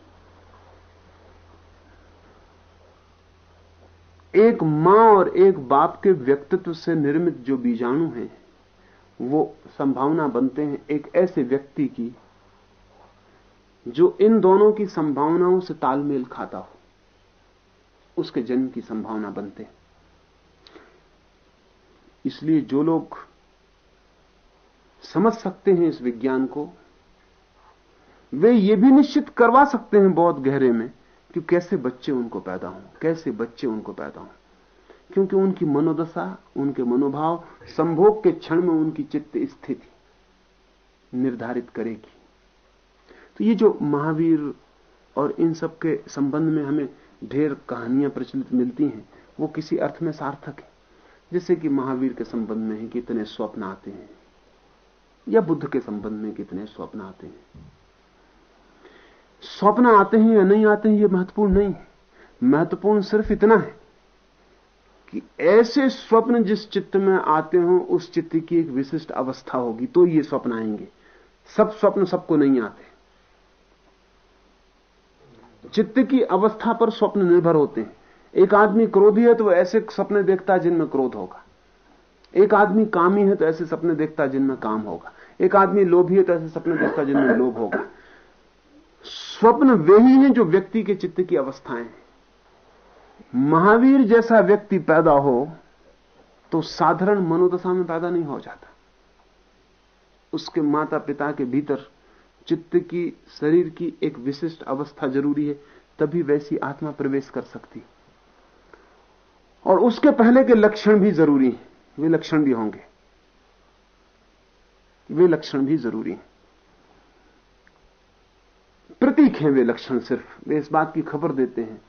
एक माँ और एक बाप के व्यक्तित्व से निर्मित जो बीजाणु हैं, वो संभावना बनते हैं एक ऐसे व्यक्ति की, जो इन दोनों की संभावनाओं से तालमेल खाता हो। उसके जन्म की संभावना बनते हैं। इसलिए जो लोग समझ सकते हैं इस विज्ञान को। वे ये भी निश्चित करवा सकते हैं बहुत गहरे में कि कैसे बच्चे उनको पैदा हों, कैसे बच्चे उनको पैदा हों। क्योंकि उनकी मनोदशा, उनके मनोभाव संभोग के क्षण में उनकी चित्त स्थिति निर्धारित करेगी। तो ये जो महावीर और इन सब के संबंध में हमें ढेर कहानियाँ प्रचलित मिलती हैं, वो किसी अर्थ में सार्थक है। जैसे कि महावीर के संबंध में है कि इतने स्वप्न आते हैं। या बुद्ध के संबंध में कितने स्वप्न आते हैं? स्वप्न आते हैं या नहीं आते हैं, ये महत्वपूर्ण नहीं है। महत्वपूर्ण सिर्फ़ इतना है कि ऐसे स्वप्न जिस चित्त में आते हो, उस चित्त की एक विशिष्ट अवस्था होगी तो ये स्वप्न आएँगे। सब स्वप्न सबको नहीं आते। चित्त की अवस्था पर स्वप्न निर्भर होते हैं। एक आदमी क्रोधी है तो ऐसे सपने देखता है जिनमें क्रोध होगा। एक आदमी कामी है तो ऐसे सपने देखता है जिनमें काम होगा। एक आदमी लोभी है तो ऐसे सपने देखता जिनमें लोभ होगा। स्वप्न वे ही हैं जो व्यक्ति के चित्त की अवस्थाएँ महावीर जैसा व्यक्ति पैदा हो तो साधारण मनोदशा में पैदा नहीं हो जाता। उसके माता पिता के भीतर चित्त की, शरीर की एक विशिष्ट अवस्था ज़रूरी है, तभी वैसी आत्मा प्रवेश कर सकती। और उसके पहले के लक्षण भी ज़रूरी हैं। वे लक्षण भी होंगे। वे लक्षण भी ज़रूरी हैं। प्रतीक हैं वे लक्षण सिर्फ़। वे इस बात की खबर देते हैं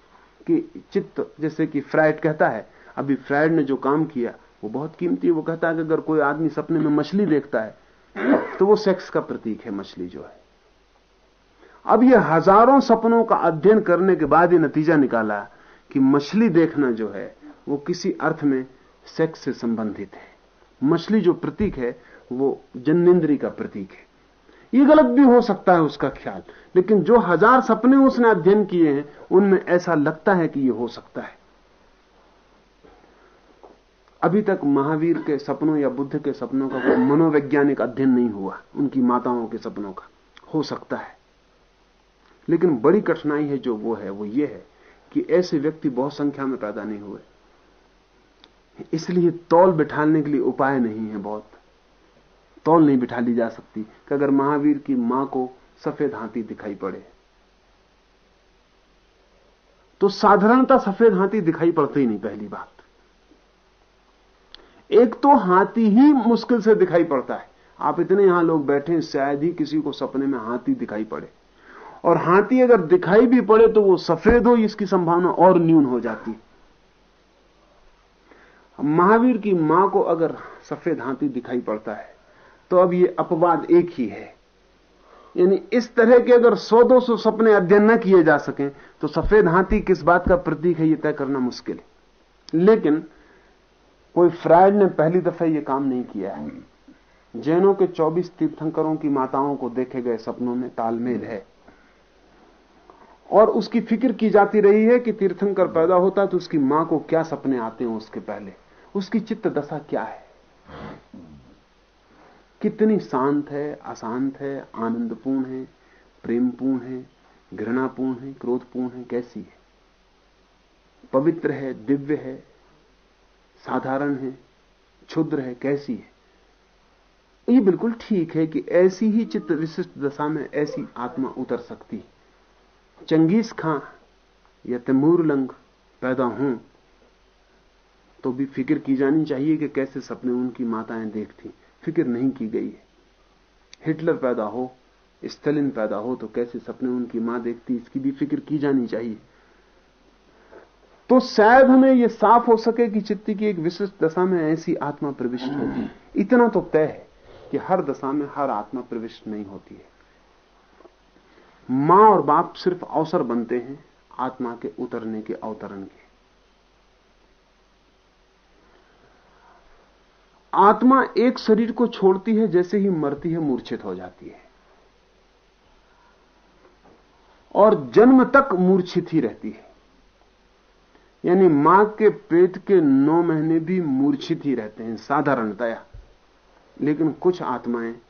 कि चित्त, जैसे कि फ्राइड कहता है, अभी फ्राइड ने जो काम किया, वो बहुत कीमती वो कहता है कि अगर कोई आदमी सपने में मछली देखता है तो वो सेक्स का प्रतीक है, मछली जो है। अब ये हज़ारों सपनों का अध्ययन करने के बाद ही नतीजा निकाला कि मछली देखना जो है, वो किसी अर्थ में सेक्स से संबंधित है। मछली जो प्रतीक है वो जन्नेन्द्री का प्रतीक है। ये गलत भी हो सकता है उसका ख्याल, लेकिन जो हज़ार सपने उसने अध्ययन किए हैं, उनमें ऐसा लगता है कि ये हो सकता है। अभी तक महावीर के सपनों या बुद्ध के सपनों का कोई मनोवैज्ञानिक अध्ययन नहीं हुआ, उनकी माताओं के सपनों का। हो सकता है। लेकिन बड़ी कठिनाई है जो वो है, वो ये है कि ऐसे व्यक्ति बहुत संख्या में पैदा नहीं हुए। इसलिए तौल बिठाने के लिए उपाय नहीं है बहुत। तौल नहीं बिठा ली जा सकती, कि अगर महावीर की माँ को सफ़ेद हाथी दिखाई पड़े। तो साधारणता सफ़ेद हाथी दिखाई पड़ती ही नहीं, पहली बात। एक तो हाथी ही मुश्किल से दिखाई पड़ता है। आप इतने यहाँ लोग बैठे हैं, शायद ही किसी को सपने में हाथी दिखाई पड़े। और हाथी अगर दिखाई भी पड़े तो वो सफ़ेद हो, इसकी संभावना और न्यून हो जाती महावीर की माँ को अगर सफ़ेद हाथी दिखाई पड़ता है तो अब ये अपवाद एक ही है। यानी इस तरह के अगर सौ दो सौ सपने अध्ययन न किए जा सकें तो सफ़ेद हाथी किस बात का प्रतीक है यह तय करना मुश्किल है। लेकिन कोई फ्राइड ने पहली दफ़ा यह काम नहीं किया है। जैनों के 24 तीर्थंकरों की माताओं को देखे गए सपनों में तालमेल है। और उसकी फ़िक्र की जाती रही है कि तीर्थंकर पैदा होता तो उसकी माँ को क्या सपने आते हैं उसके पहले? उसकी चित्त दशा क्या है? कितनी शांत है, अशांत है, आनंदपूर्ण है, प्रेमपूर्ण है, घृणापूर्ण है, क्रोधपूर्ण है, कैसी है? पवित्र है, दिव्य है, साधारण है, क्षुद्र है, कैसी है? ये बिल्कुल ठीक है कि ऐसी ही चित्त विशिष्ट दशा में ऐसी आत्मा उतर सकती है। चंगेज खां या तैमूर लंग पैदा हों तो भी फ़िक्र की जानी चाहिए कि कैसे सपने उनकी माताएँ देखती फ़िक्र नहीं की गई है। हिटलर पैदा हो, स्टेलिन पैदा हो तो कैसे सपने उनकी माँ देखती, इसकी भी फ़िक्र की जानी चाहिए। तो शायद हमें यह साफ़ हो सके कि चित्त की एक विशिष्ट दशा में ऐसी आत्मा प्रविष्ट होती इतना तो तय है कि हर दशा में हर आत्मा प्रविष्ट नहीं होती है। माँ और बाप सिर्फ़ अवसर बनते हैं आत्मा के उतरने के अवतरण के आत्मा एक शरीर को छोड़ती है, जैसे ही मरती है, मूर्छित हो जाती है। और जन्म तक मूर्छित ही रहती है। यानी माँ के पेट के नौ महीने भी मूर्छित ही रहते हैं, साधारणतया। लेकिन कुछ आत्माएँ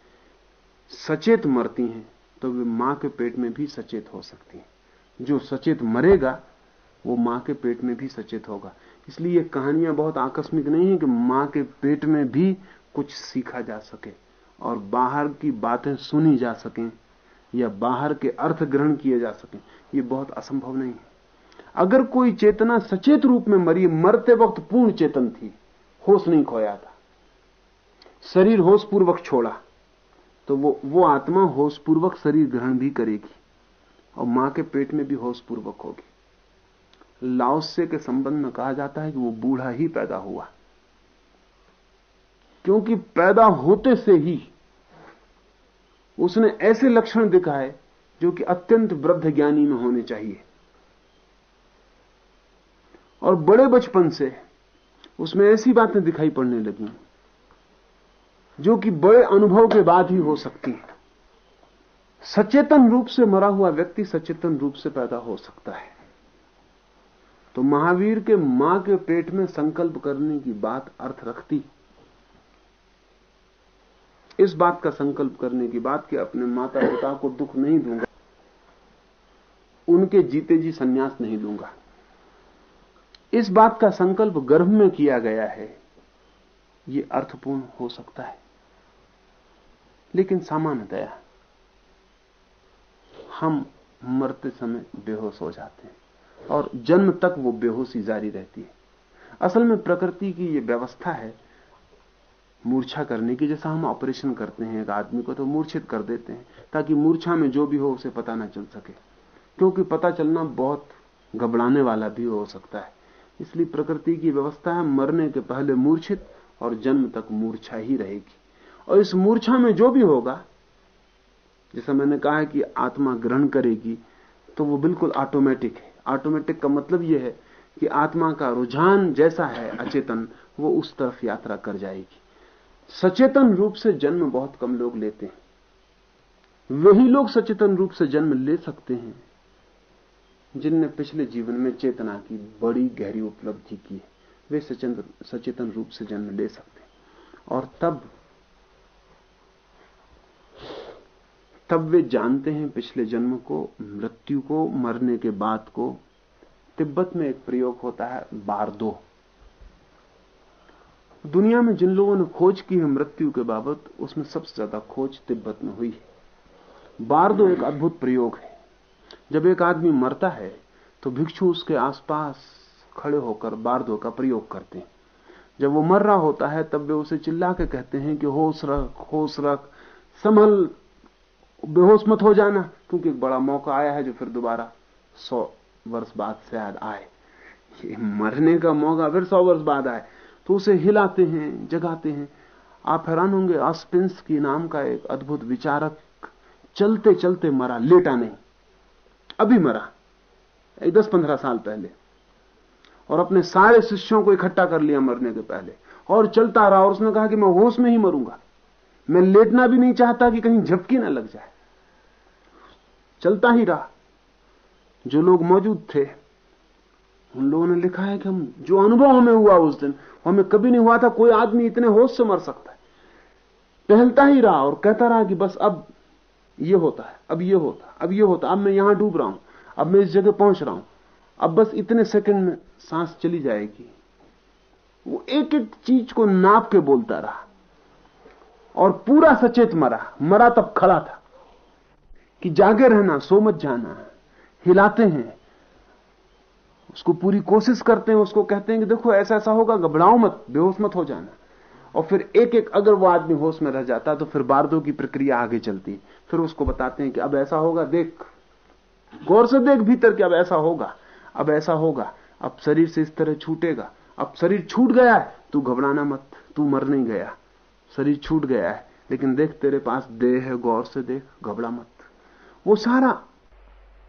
सचेत मरती हैं तो वे माँ के पेट में भी सचेत हो सकती हैं। जो सचेत मरेगा, वो माँ के पेट में भी सचेत होगा। इसलिए ये कहानियाँ बहुत आकस्मिक नहीं है कि माँ के पेट में भी कुछ सीखा जा सके और बाहर की बातें सुनी जा सकें या बाहर के अर्थ ग्रहण किए जा सकें। ये बहुत असंभव नहीं है। अगर कोई चेतना सचेत रूप में मरी, मरते वक्त पूर्ण चेतन थी, होश नहीं खोया था, शरीर होश पूर्वक छोड़ा तो वो वो आत्मा होश पूर्वक शरीर ग्रहण भी करेगी और माँ के पेट में भी होश पूर्वक होगी। लाओसे के संबंध में कहा जाता है कि वो बूढ़ा ही पैदा हुआ। क्योंकि पैदा होते से ही उसने ऐसे लक्षण दिखाए जो कि अत्यंत वृद्ध ज्ञानी में होने चाहिए। और बड़े बचपन से उसमें ऐसी बातें दिखाई पड़ने लगी, जो कि बड़े अनुभव के बाद ही हो सकती हैं। सचेतन रूप से मरा हुआ व्यक्ति सचेतन रूप से पैदा हो सकता है। तो महावीर के माँ के पेट में संकल्प करने की बात अर्थ रखती। इस बात का संकल्प करने की बात कि अपने माता पिता को दुख नहीं दूँगा, उनके जीते जी सन्यास नहीं दूँगा। इस बात का संकल्प गर्भ में किया गया है, ये अर्थपूर्ण हो सकता है। लेकिन सामान्यतया हम मरते समय बेहोश हो जाते हैं। और जन्म तक वो बेहोशी जारी रहती है। असल में प्रकृति की ये व्यवस्था है, मूर्छा करने की। जैसा हम ऑपरेशन करते हैं, एक आदमी को तो मूर्छित कर देते हैं, ताकि मूर्छा में जो भी हो, उसे पता ना चल सके। क्योंकि पता चलना बहुत घबराने वाला भी हो सकता है। इसलिए प्रकृति की व्यवस्था है, मरने के पहले मूर्छित और जन्म तक मूर्छा ही रहेगी। और इस मूर्छा में जो भी होगा, जैसा मैंने कहा है कि आत्मा ग्रहण करेगी तो वो बिल्कुल ऑटोमेटिक है। ऑटोमेटिक का मतलब यह है कि आत्मा का रुझान जैसा है, अचेतन, वो उस तरफ़ यात्रा कर जाएगी। सचेतन रूप से जन्म बहुत कम लोग लेते हैं। वही लोग सचेतन रूप से जन्म ले सकते हैं, जिनने पिछले जीवन में चेतना की बड़ी गहरी उपलब्धि की है। वे सचेतन रूप से जन्म ले सकते हैं। और तब तब वे जानते हैं पिछले जन्म को, मृत्यु को, मरने के बाद को। तिब्बत में एक प्रयोग होता है, बारदो। दुनिया में जिन लोगों ने खोज की है मृत्यु के बाबत, उसमें सबसे ज़्यादा खोज तिब्बत में हुई। है बारदो एक अद्भुत प्रयोग है। जब एक आदमी मरता है तो भिक्षु उसके आसपास खड़े होकर बारदो का प्रयोग करते हैं। जब वो मर रहा होता है, तब वे उसे चिल्ला के कहते हैं कि होश रख होश रख, संभल बेहोश मत हो जाना, क्योंकि एक बड़ा मौका आया है जो फिर दोबारा सौ वर्ष बाद शायद आए। ये मरने का मौका फिर सौ वर्ष बाद आए। तो उसे हिलाते हैं, जगाते हैं। आप हैरान होंगे ऑस्पिंस की नाम का एक अद्भुत विचारक चलते चलते मरा, लेटा नहीं। अभी मरा, एक दस पंद्रह साल पहले। और अपने सारे शिष्यों को इकट्ठा कर लिया मरने के पहले। और चलता रहा, और उसने कहा कि मैं होश में ही मरूँगा। मैं लेटना भी नहीं चाहता कि कहीं झपकी ना लग जाए। चलता ही रहा। जो लोग मौजूद थे, उन लोगों ने लिखा है कि हम, जो अनुभव हमें हुआ उस दिन हमें कभी नहीं हुआ था, कोई आदमी इतने होश से मर सकता है। टहलता ही रहा और कहता रहा कि बस अब ये होता है, अब ये होता अब ये होता अब मैं यहाँ डूब रहा हूँ, अब मैं इस जगह पहुँच रहा हूँ, अब बस इतने सेकंड में सांस चली जाएगी। वो एक एक चीज़ को नाप के बोलता रहा। और पूरा सचेत मरा। मरा तब खड़ा था कि जागे रहना, सो मत जाना। हिलाते हैं। उसको पूरी कोशिश करते हैं, उसको कहते हैं कि देखो, ऐसा ऐसा होगा, घबराओ मत, बेहोश मत हो जाना। और फिर एक एक अगर वो आदमी होश में रह जाता तो फिर बारदों की प्रक्रिया आगे चलती। फिर उसको बताते हैं कि अब ऐसा होगा, देख। गौर से देख भीतर कि अब ऐसा होगा, अब ऐसा होगा। अब शरीर से इस तरह छूटेगा। अब शरीर छूट गया है, तू घबराना मत, तू मर नहीं गया। शरीर छूट गया है, लेकिन देख तेरे पास देह है, गौर से देख, घबरा मत। वो सारा,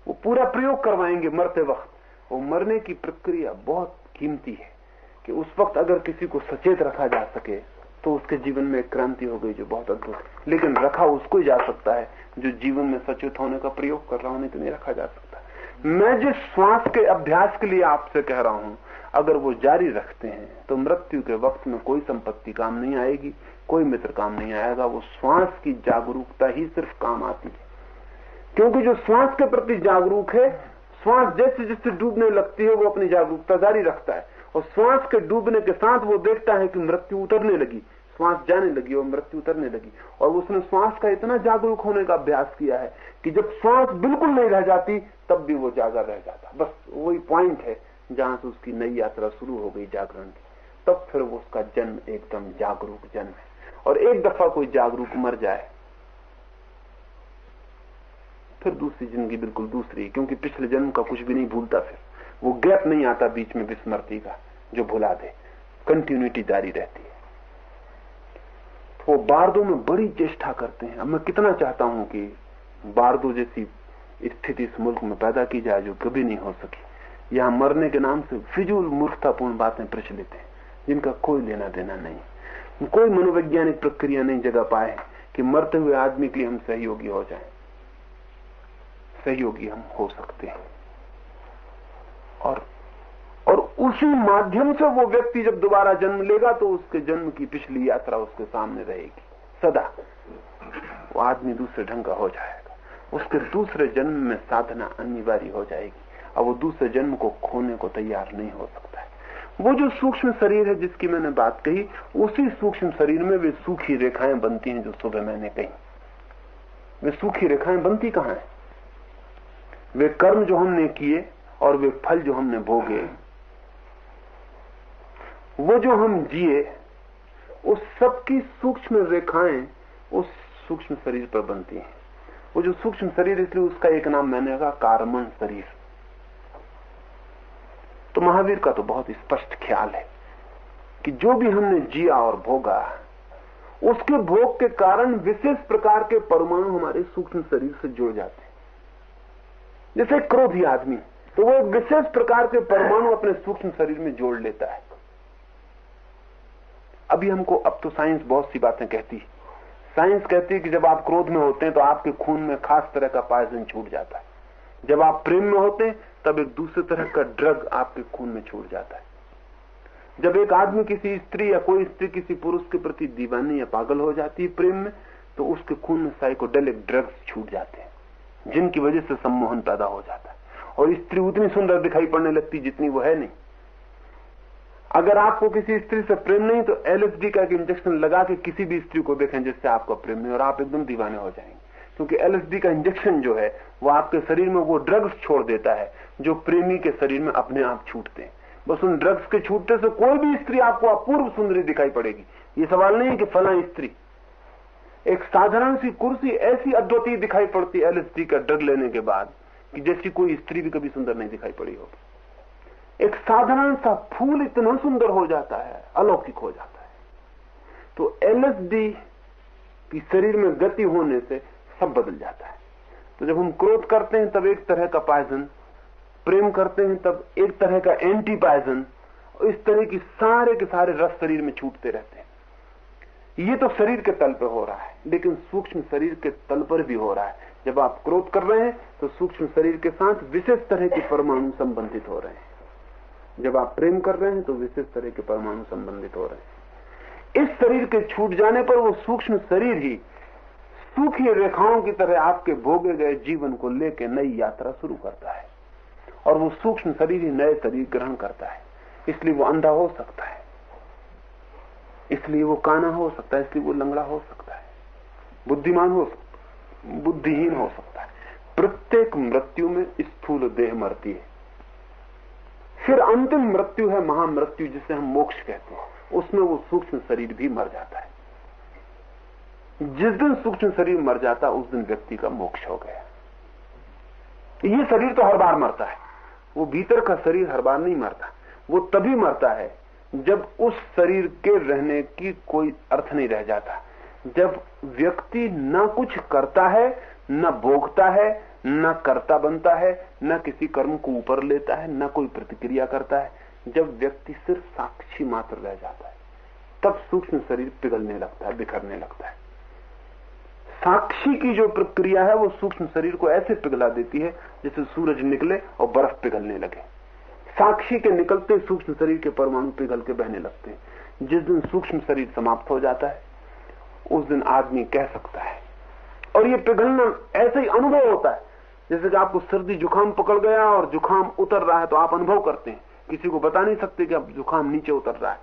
वो पूरा प्रयोग करवाएँगे मरते वक्त। वो मरने की प्रक्रिया बहुत कीमती है कि उस वक्त अगर किसी को सचेत रखा जा सके तो उसके जीवन में एक क्रांति हो गई जो बहुत अद्भुत लेकिन रखा उसको ही जा सकता है, जो जीवन में सचेत होने का प्रयोग कर रहा होने तो नहीं रखा जा सकता मैं जिस श्वास के अभ्यास के लिए आपसे कह रहा हूँ अगर वो जारी रखते हैं तो मृत्यु के वक्त में कोई संपत्ति काम नहीं आएगी, कोई मित्र काम नहीं आएगा, वो श्वास की जागरूकता ही सिर्फ़ काम आती है। क्योंकि जो श्वास के प्रति जागरूक है, श्वास जैसे जैसे डूबने लगती है, वो अपनी जागरूकता जारी रखता है। और श्वास के डूबने के साथ वो देखता है कि मृत्यु उतरने लगी, श्वास जाने लगी और मृत्यु उतरने लगी। और उसने श्वास का इतना जागरूक होने का अभ्यास किया है कि जब श्वास बिल्कुल नहीं रह जाती, तब भी वो जागा रह जाता। बस वही पॉइंट है। जहाँ से उसकी नई यात्रा शुरू हो गई जागरण की, तब फिर उसका जन्म एकदम जागरूक जन्म है। और एक दफ़ा कोई जागरूक मर जाए, फिर दूसरी ज़िंदगी बिल्कुल दूसरी क्योंकि पिछले जन्म का कुछ भी नहीं भूलता फिर। वो गैप नहीं आता बीच में विस्मृति का, जो भुला दे। कंटिन्यूटी जारी रहती है। वो बारदों में बड़ी चेष्टा करते हैं। अब मैं कितना चाहता हूँ कि बारदो जैसी स्थिति इस मुल्क में पैदा की जाए, जो कभी नहीं हो सकी। यहाँ मरने के नाम से फिजूल मूर्खतापूर्ण बातें प्रचलित हैं, जिनका कोई लेना देना नहीं। कोई मनोवैज्ञानिक प्रक्रिया नहीं जगह पाए कि मरते हुए आदमी के लिए हम सहयोगी हो जाए। सहयोगी हम हो सकते हैं। और और उसी माध्यम से वो व्यक्ति जब दोबारा जन्म लेगा तो उसके जन्म की पिछली यात्रा उसके सामने रहेगी। सदा। वो आदमी दूसरे ढंग का हो जाएगा। उसके दूसरे जन्म में साधना अनिवार्य हो जाएगी। और वो दूसरे जन्म को खोने को तैयार नहीं हो सकता है। वो जो सूक्ष्म शरीर है जिसकी मैंने बात कही, उसी सूक्ष्म शरीर में वे सूखी रेखाएँ बनती हैं जो सुबह मैंने कही। वे सूखी रेखाएँ बनती कहाँ है? वे कर्म जो हमने किए और वे फल जो हमने भोगे, वो जो हम जिए, उस सबकी सूक्ष्म रेखाएँ उस सूक्ष्म शरीर पर बनती हैं। वो जो सूक्ष्म शरीर इसलिए उसका एक नाम मैंने कहा कार्मन शरीर। तो महावीर का तो बहुत स्पष्ट ख्याल है कि जो भी हमने जिया और भोगा, उसके भोग के कारण विशेष प्रकार के परमाणु हमारे सूक्ष्म शरीर से जुड़ जाते हैं। जैसे क्रोधी आदमी तो वो विशेष प्रकार के परमाणु अपने सूक्ष्म शरीर में जोड़ लेता है। अभी हमको, अब तो साइंस बहुत सी बातें कहती है। साइंस कहती है कि जब आप क्रोध में होते हैं तो आपके खून में खास तरह का पॉइजन छूट जाता है। जब आप प्रेम में होते हैं तब एक दूसरे तरह का ड्रग आपके खून में छूट जाता है। जब एक आदमी किसी स्त्री या कोई स्त्री किसी पुरुष के प्रति दीवानी या पागल हो जाती है प्रेम में तो उसके खून में साइकोडेलिक ड्रग्स छूट जाते हैं, जिनकी वजह से सम्मोहन पैदा हो जाता है। और स्त्री उतनी सुंदर दिखाई पड़ने लगती जितनी वो है नहीं। अगर आपको किसी स्त्री से प्रेम नहीं तो एलएसडी का एक इंजेक्शन लगा के किसी भी स्त्री को देखें जिससे आपका प्रेम नहीं, और आप एकदम दीवाने हो जाएँगे। क्योंकि एलएसडी का इंजेक्शन जो है, वो आपके शरीर में वो ड्रग्स छोड़ देता है, जो प्रेमी के शरीर में अपने आप छूटते हैं। बस उन ड्रग्स के छूटने से कोई भी स्त्री आपको अपूर्व सुंदरी दिखाई पड़ेगी। ये सवाल नहीं है कि फला स्त्री। एक साधारण सी कुर्सी ऐसी अद्वितीय दिखाई पड़ती है एलएसडी का ड्रग लेने के बाद, कि जैसी कोई स्त्री भी कभी सुंदर नहीं दिखाई पड़ी होगी एक साधारण सा फूल इतना सुंदर हो जाता है, अलौकिक हो जाता है। तो एलएसडी की शरीर में गति होने से सब बदल जाता है। तो जब हम क्रोध करते हैं, तब एक तरह का पायजन। प्रेम करते हैं, तब एक तरह का एंटी पायजन इस तरह की सारे के सारे रस शरीर में छूटते रहते हैं। ये तो शरीर के तल पर हो रहा है, लेकिन सूक्ष्म शरीर के तल पर भी हो रहा है। जब आप क्रोध कर रहे हैं तो सूक्ष्म शरीर के साथ विशेष तरह के परमाणु संबंधित हो रहे हैं। जब आप प्रेम कर रहे हैं तो विशेष तरह के परमाणु संबंधित हो रहे हैं। इस शरीर के छूट जाने पर वो सूक्ष्म शरीर ही सूखी रेखाओं की तरह आपके भोगे गए जीवन को लेकर नई यात्रा शुरू करता है और वो सूक्ष्म शरीर ही नए शरीर ग्रहण करता है। इसलिए वो अंधा हो सकता है। इसलिए वो काना हो सकता है। इसलिए वो लंगड़ा हो सकता है। बुद्धिमान हो सकता बुद्धिहीन हो सकता है। प्रत्येक मृत्यु में स्थूल देह मरती है। फिर अंतिम मृत्यु है महामृत्यु, जिसे हम मोक्ष कहते हैं। उसमें वो सूक्ष्म शरीर भी मर जाता है। जिस दिन सूक्ष्म शरीर मर जाता, उस दिन व्यक्ति का मोक्ष हो गया। ये शरीर तो हर बार मरता है। वो भीतर का शरीर हर बार नहीं मरता। वो तभी मरता है जब उस शरीर के रहने की कोई अर्थ नहीं रह जाता। जब व्यक्ति न कुछ करता है, न भोगता है, न करता बनता है, न किसी कर्म को ऊपर लेता है, न कोई प्रतिक्रिया करता है, जब व्यक्ति सिर्फ़ साक्षी मात्र रह जाता है, तब सूक्ष्म शरीर पिघलने लगता है, बिखरने लगता है। साक्षी की जो प्रक्रिया है, वो सूक्ष्म शरीर को ऐसे पिघला देती है, जैसे सूरज निकले और बर्फ़ पिघलने लगे। साक्षी के निकलते सूक्ष्म शरीर के परमाणु पिघल के बहने लगते हैं। जिस दिन सूक्ष्म शरीर समाप्त हो जाता है, उस दिन आदमी कह सकता है। और ये पिघलना ऐसे ही अनुभव होता है, जैसे कि आपको सर्दी जुकाम पकड़ गया और जुकाम उतर रहा है तो आप अनुभव करते हैं। किसी को बता नहीं सकते कि अब जुकाम नीचे उतर रहा है।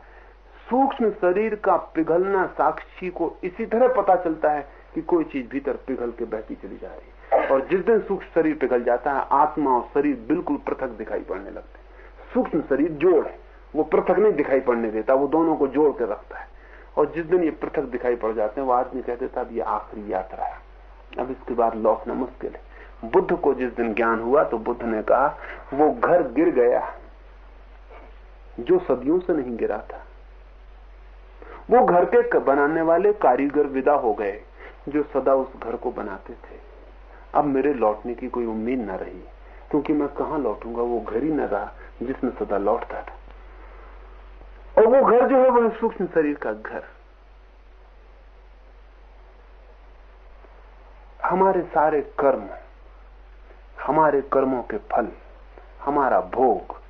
सूक्ष्म शरीर का पिघलना साक्षी को इसी तरह पता चलता है कि कोई चीज़ भीतर पिघल के बहती चली जा रही है। और जिस दिन सूक्ष्म शरीर पिघल जाता है, आत्मा और शरीर बिल्कुल पृथक दिखाई पड़ने लगते हैं। सूक्ष्म शरीर जोड़ है, वो पृथक नहीं दिखाई पड़ने देता, वो दोनों को जोड़ के रखता है। और जिस दिन ये पृथक दिखाई पड़ जाते हैं, वो आदमी कहते देता अब ये आखिरी यात्रा है। अब इसके बाद लौटना मुश्किल है। बुद्ध को जिस दिन ज्ञान हुआ तो बुद्ध ने कहा, वो घर गिर गया। जो सदियों से नहीं गिरा था, वो घर के, बनाने वाले कारीगर विदा हो गए। जो सदा उस घर को बनाते थे। अब मेरे लौटने की कोई उम्मीद न रही, क्योंकि मैं कहा लौटूँगा, वो घर ही न रहा जिसमें सदा लौटता था। और वो घर जो है वह सूक्ष्म शरीर का घर। हमारे सारे कर्म, हमारे कर्मों के फल, हमारा भोग,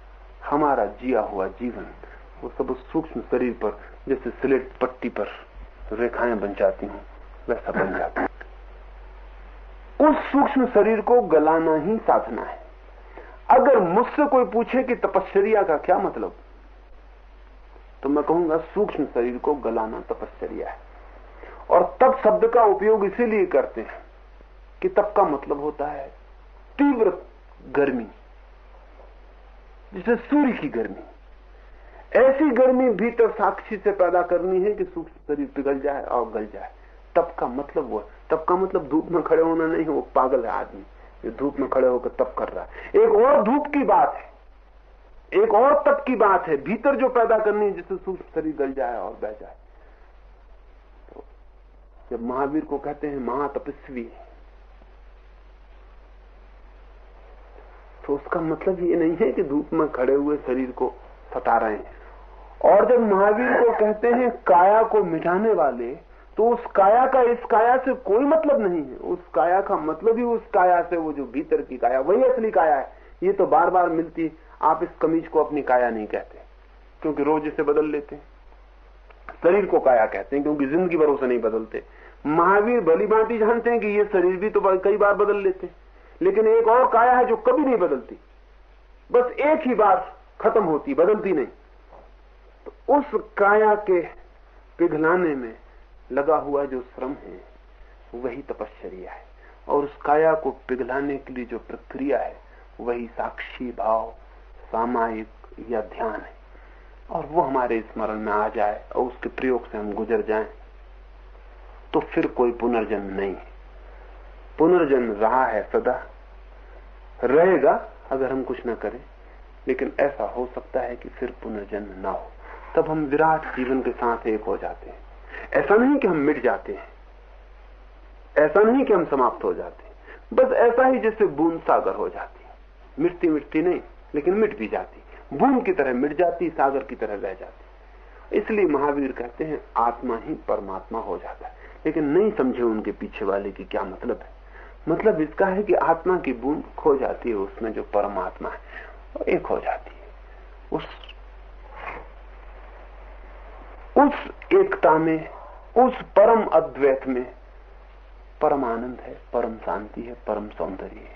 हमारा जिया हुआ जीवन, वो सब उस सूक्ष्म शरीर पर, जैसे स्लेट पट्टी पर रेखाएँ बन जाती हूँ। वैसा बन जाता है। उस सूक्ष्म शरीर को गलाना ही साधना है। अगर मुझसे कोई पूछे कि तपश्चर्या का क्या मतलब तो मैं कहूँगा, सूक्ष्म शरीर को गलाना तपश्चर्या है। और तब शब्द का उपयोग इसीलिए करते हैं कि तब का मतलब होता है तीव्र गर्मी, जिसे सूर्य की गर्मी। ऐसी गर्मी भीतर साक्षी से पैदा करनी है कि सूक्ष्म शरीर पिघल जाए और गल जाए। तब का मतलब वो तब का मतलब धूप में खड़े होना नहीं, वो पागल है आदमी। जो धूप में खड़े होकर तप कर रहा है। एक और धूप की बात है। एक और तप की बात है। भीतर जो पैदा करनी है, जिससे सूक्ष्म शरीर गल जाए और बह जाए। तो जब महावीर को कहते हैं, महातपस्वी। तो उसका मतलब ये नहीं है कि धूप में खड़े हुए शरीर को सता रहे हैं। और जब महावीर को कहते हैं, काया को मिटाने वाले तो उस काया का, इस काया से कोई मतलब नहीं है। उस काया का मतलब ही उस काया से वो जो भीतर की काया, वही असली काया है। ये तो बार बार मिलती, आप इस कमीज को अपनी काया नहीं कहते, क्योंकि रोज इसे बदल लेते शरीर को काया कहते हैं, क्योंकि ज़िंदगी भर उसे नहीं बदलते। महावीर भली बांति जानते हैं कि ये शरीर भी तो कई बार बदल लेते लेकिन एक और काया है जो कभी नहीं बदलती। बस एक ही बार खत्म होती, बदलती नहीं। तो उस काया के पिघलाने में लगा हुआ जो श्रम है, वही तपश्चर्या है। और उस काया को पिघलाने के लिए जो प्रक्रिया है, वही साक्षी भाव, सामायिक या ध्यान है। और वो हमारे स्मरण में आ जाए और उसके प्रयोग से हम गुजर जाएँ तो फिर कोई पुनर्जन्म नहीं है। पुनर्जन्म रहा है सदा, रहेगा अगर हम कुछ न करें, लेकिन ऐसा हो सकता है कि फिर पुनर्जन्म ना हो। तब हम विराट जीवन के साथ एक हो जाते हैं। ऐसा नहीं कि हम मिट जाते हैं। ऐसा नहीं कि हम समाप्त हो जाते बस ऐसा ही जैसे बूंद सागर हो जाती है। मिटती मिटती नहीं, लेकिन मिट भी जाती बूंद की तरह मिट जाती सागर की तरह रह जाती इसलिए महावीर कहते हैं, आत्मा ही परमात्मा हो जाता है। लेकिन नहीं समझे उनके पीछे वाले की क्या मतलब है। मतलब इसका है कि आत्मा की बूंद खो जाती है, उसमें जो परमात्मा है एक हो जाती है। उस उस एकता में, उस परम अद्वैत में परम आनंद है, परम शांति है, परम सौंदर्य है।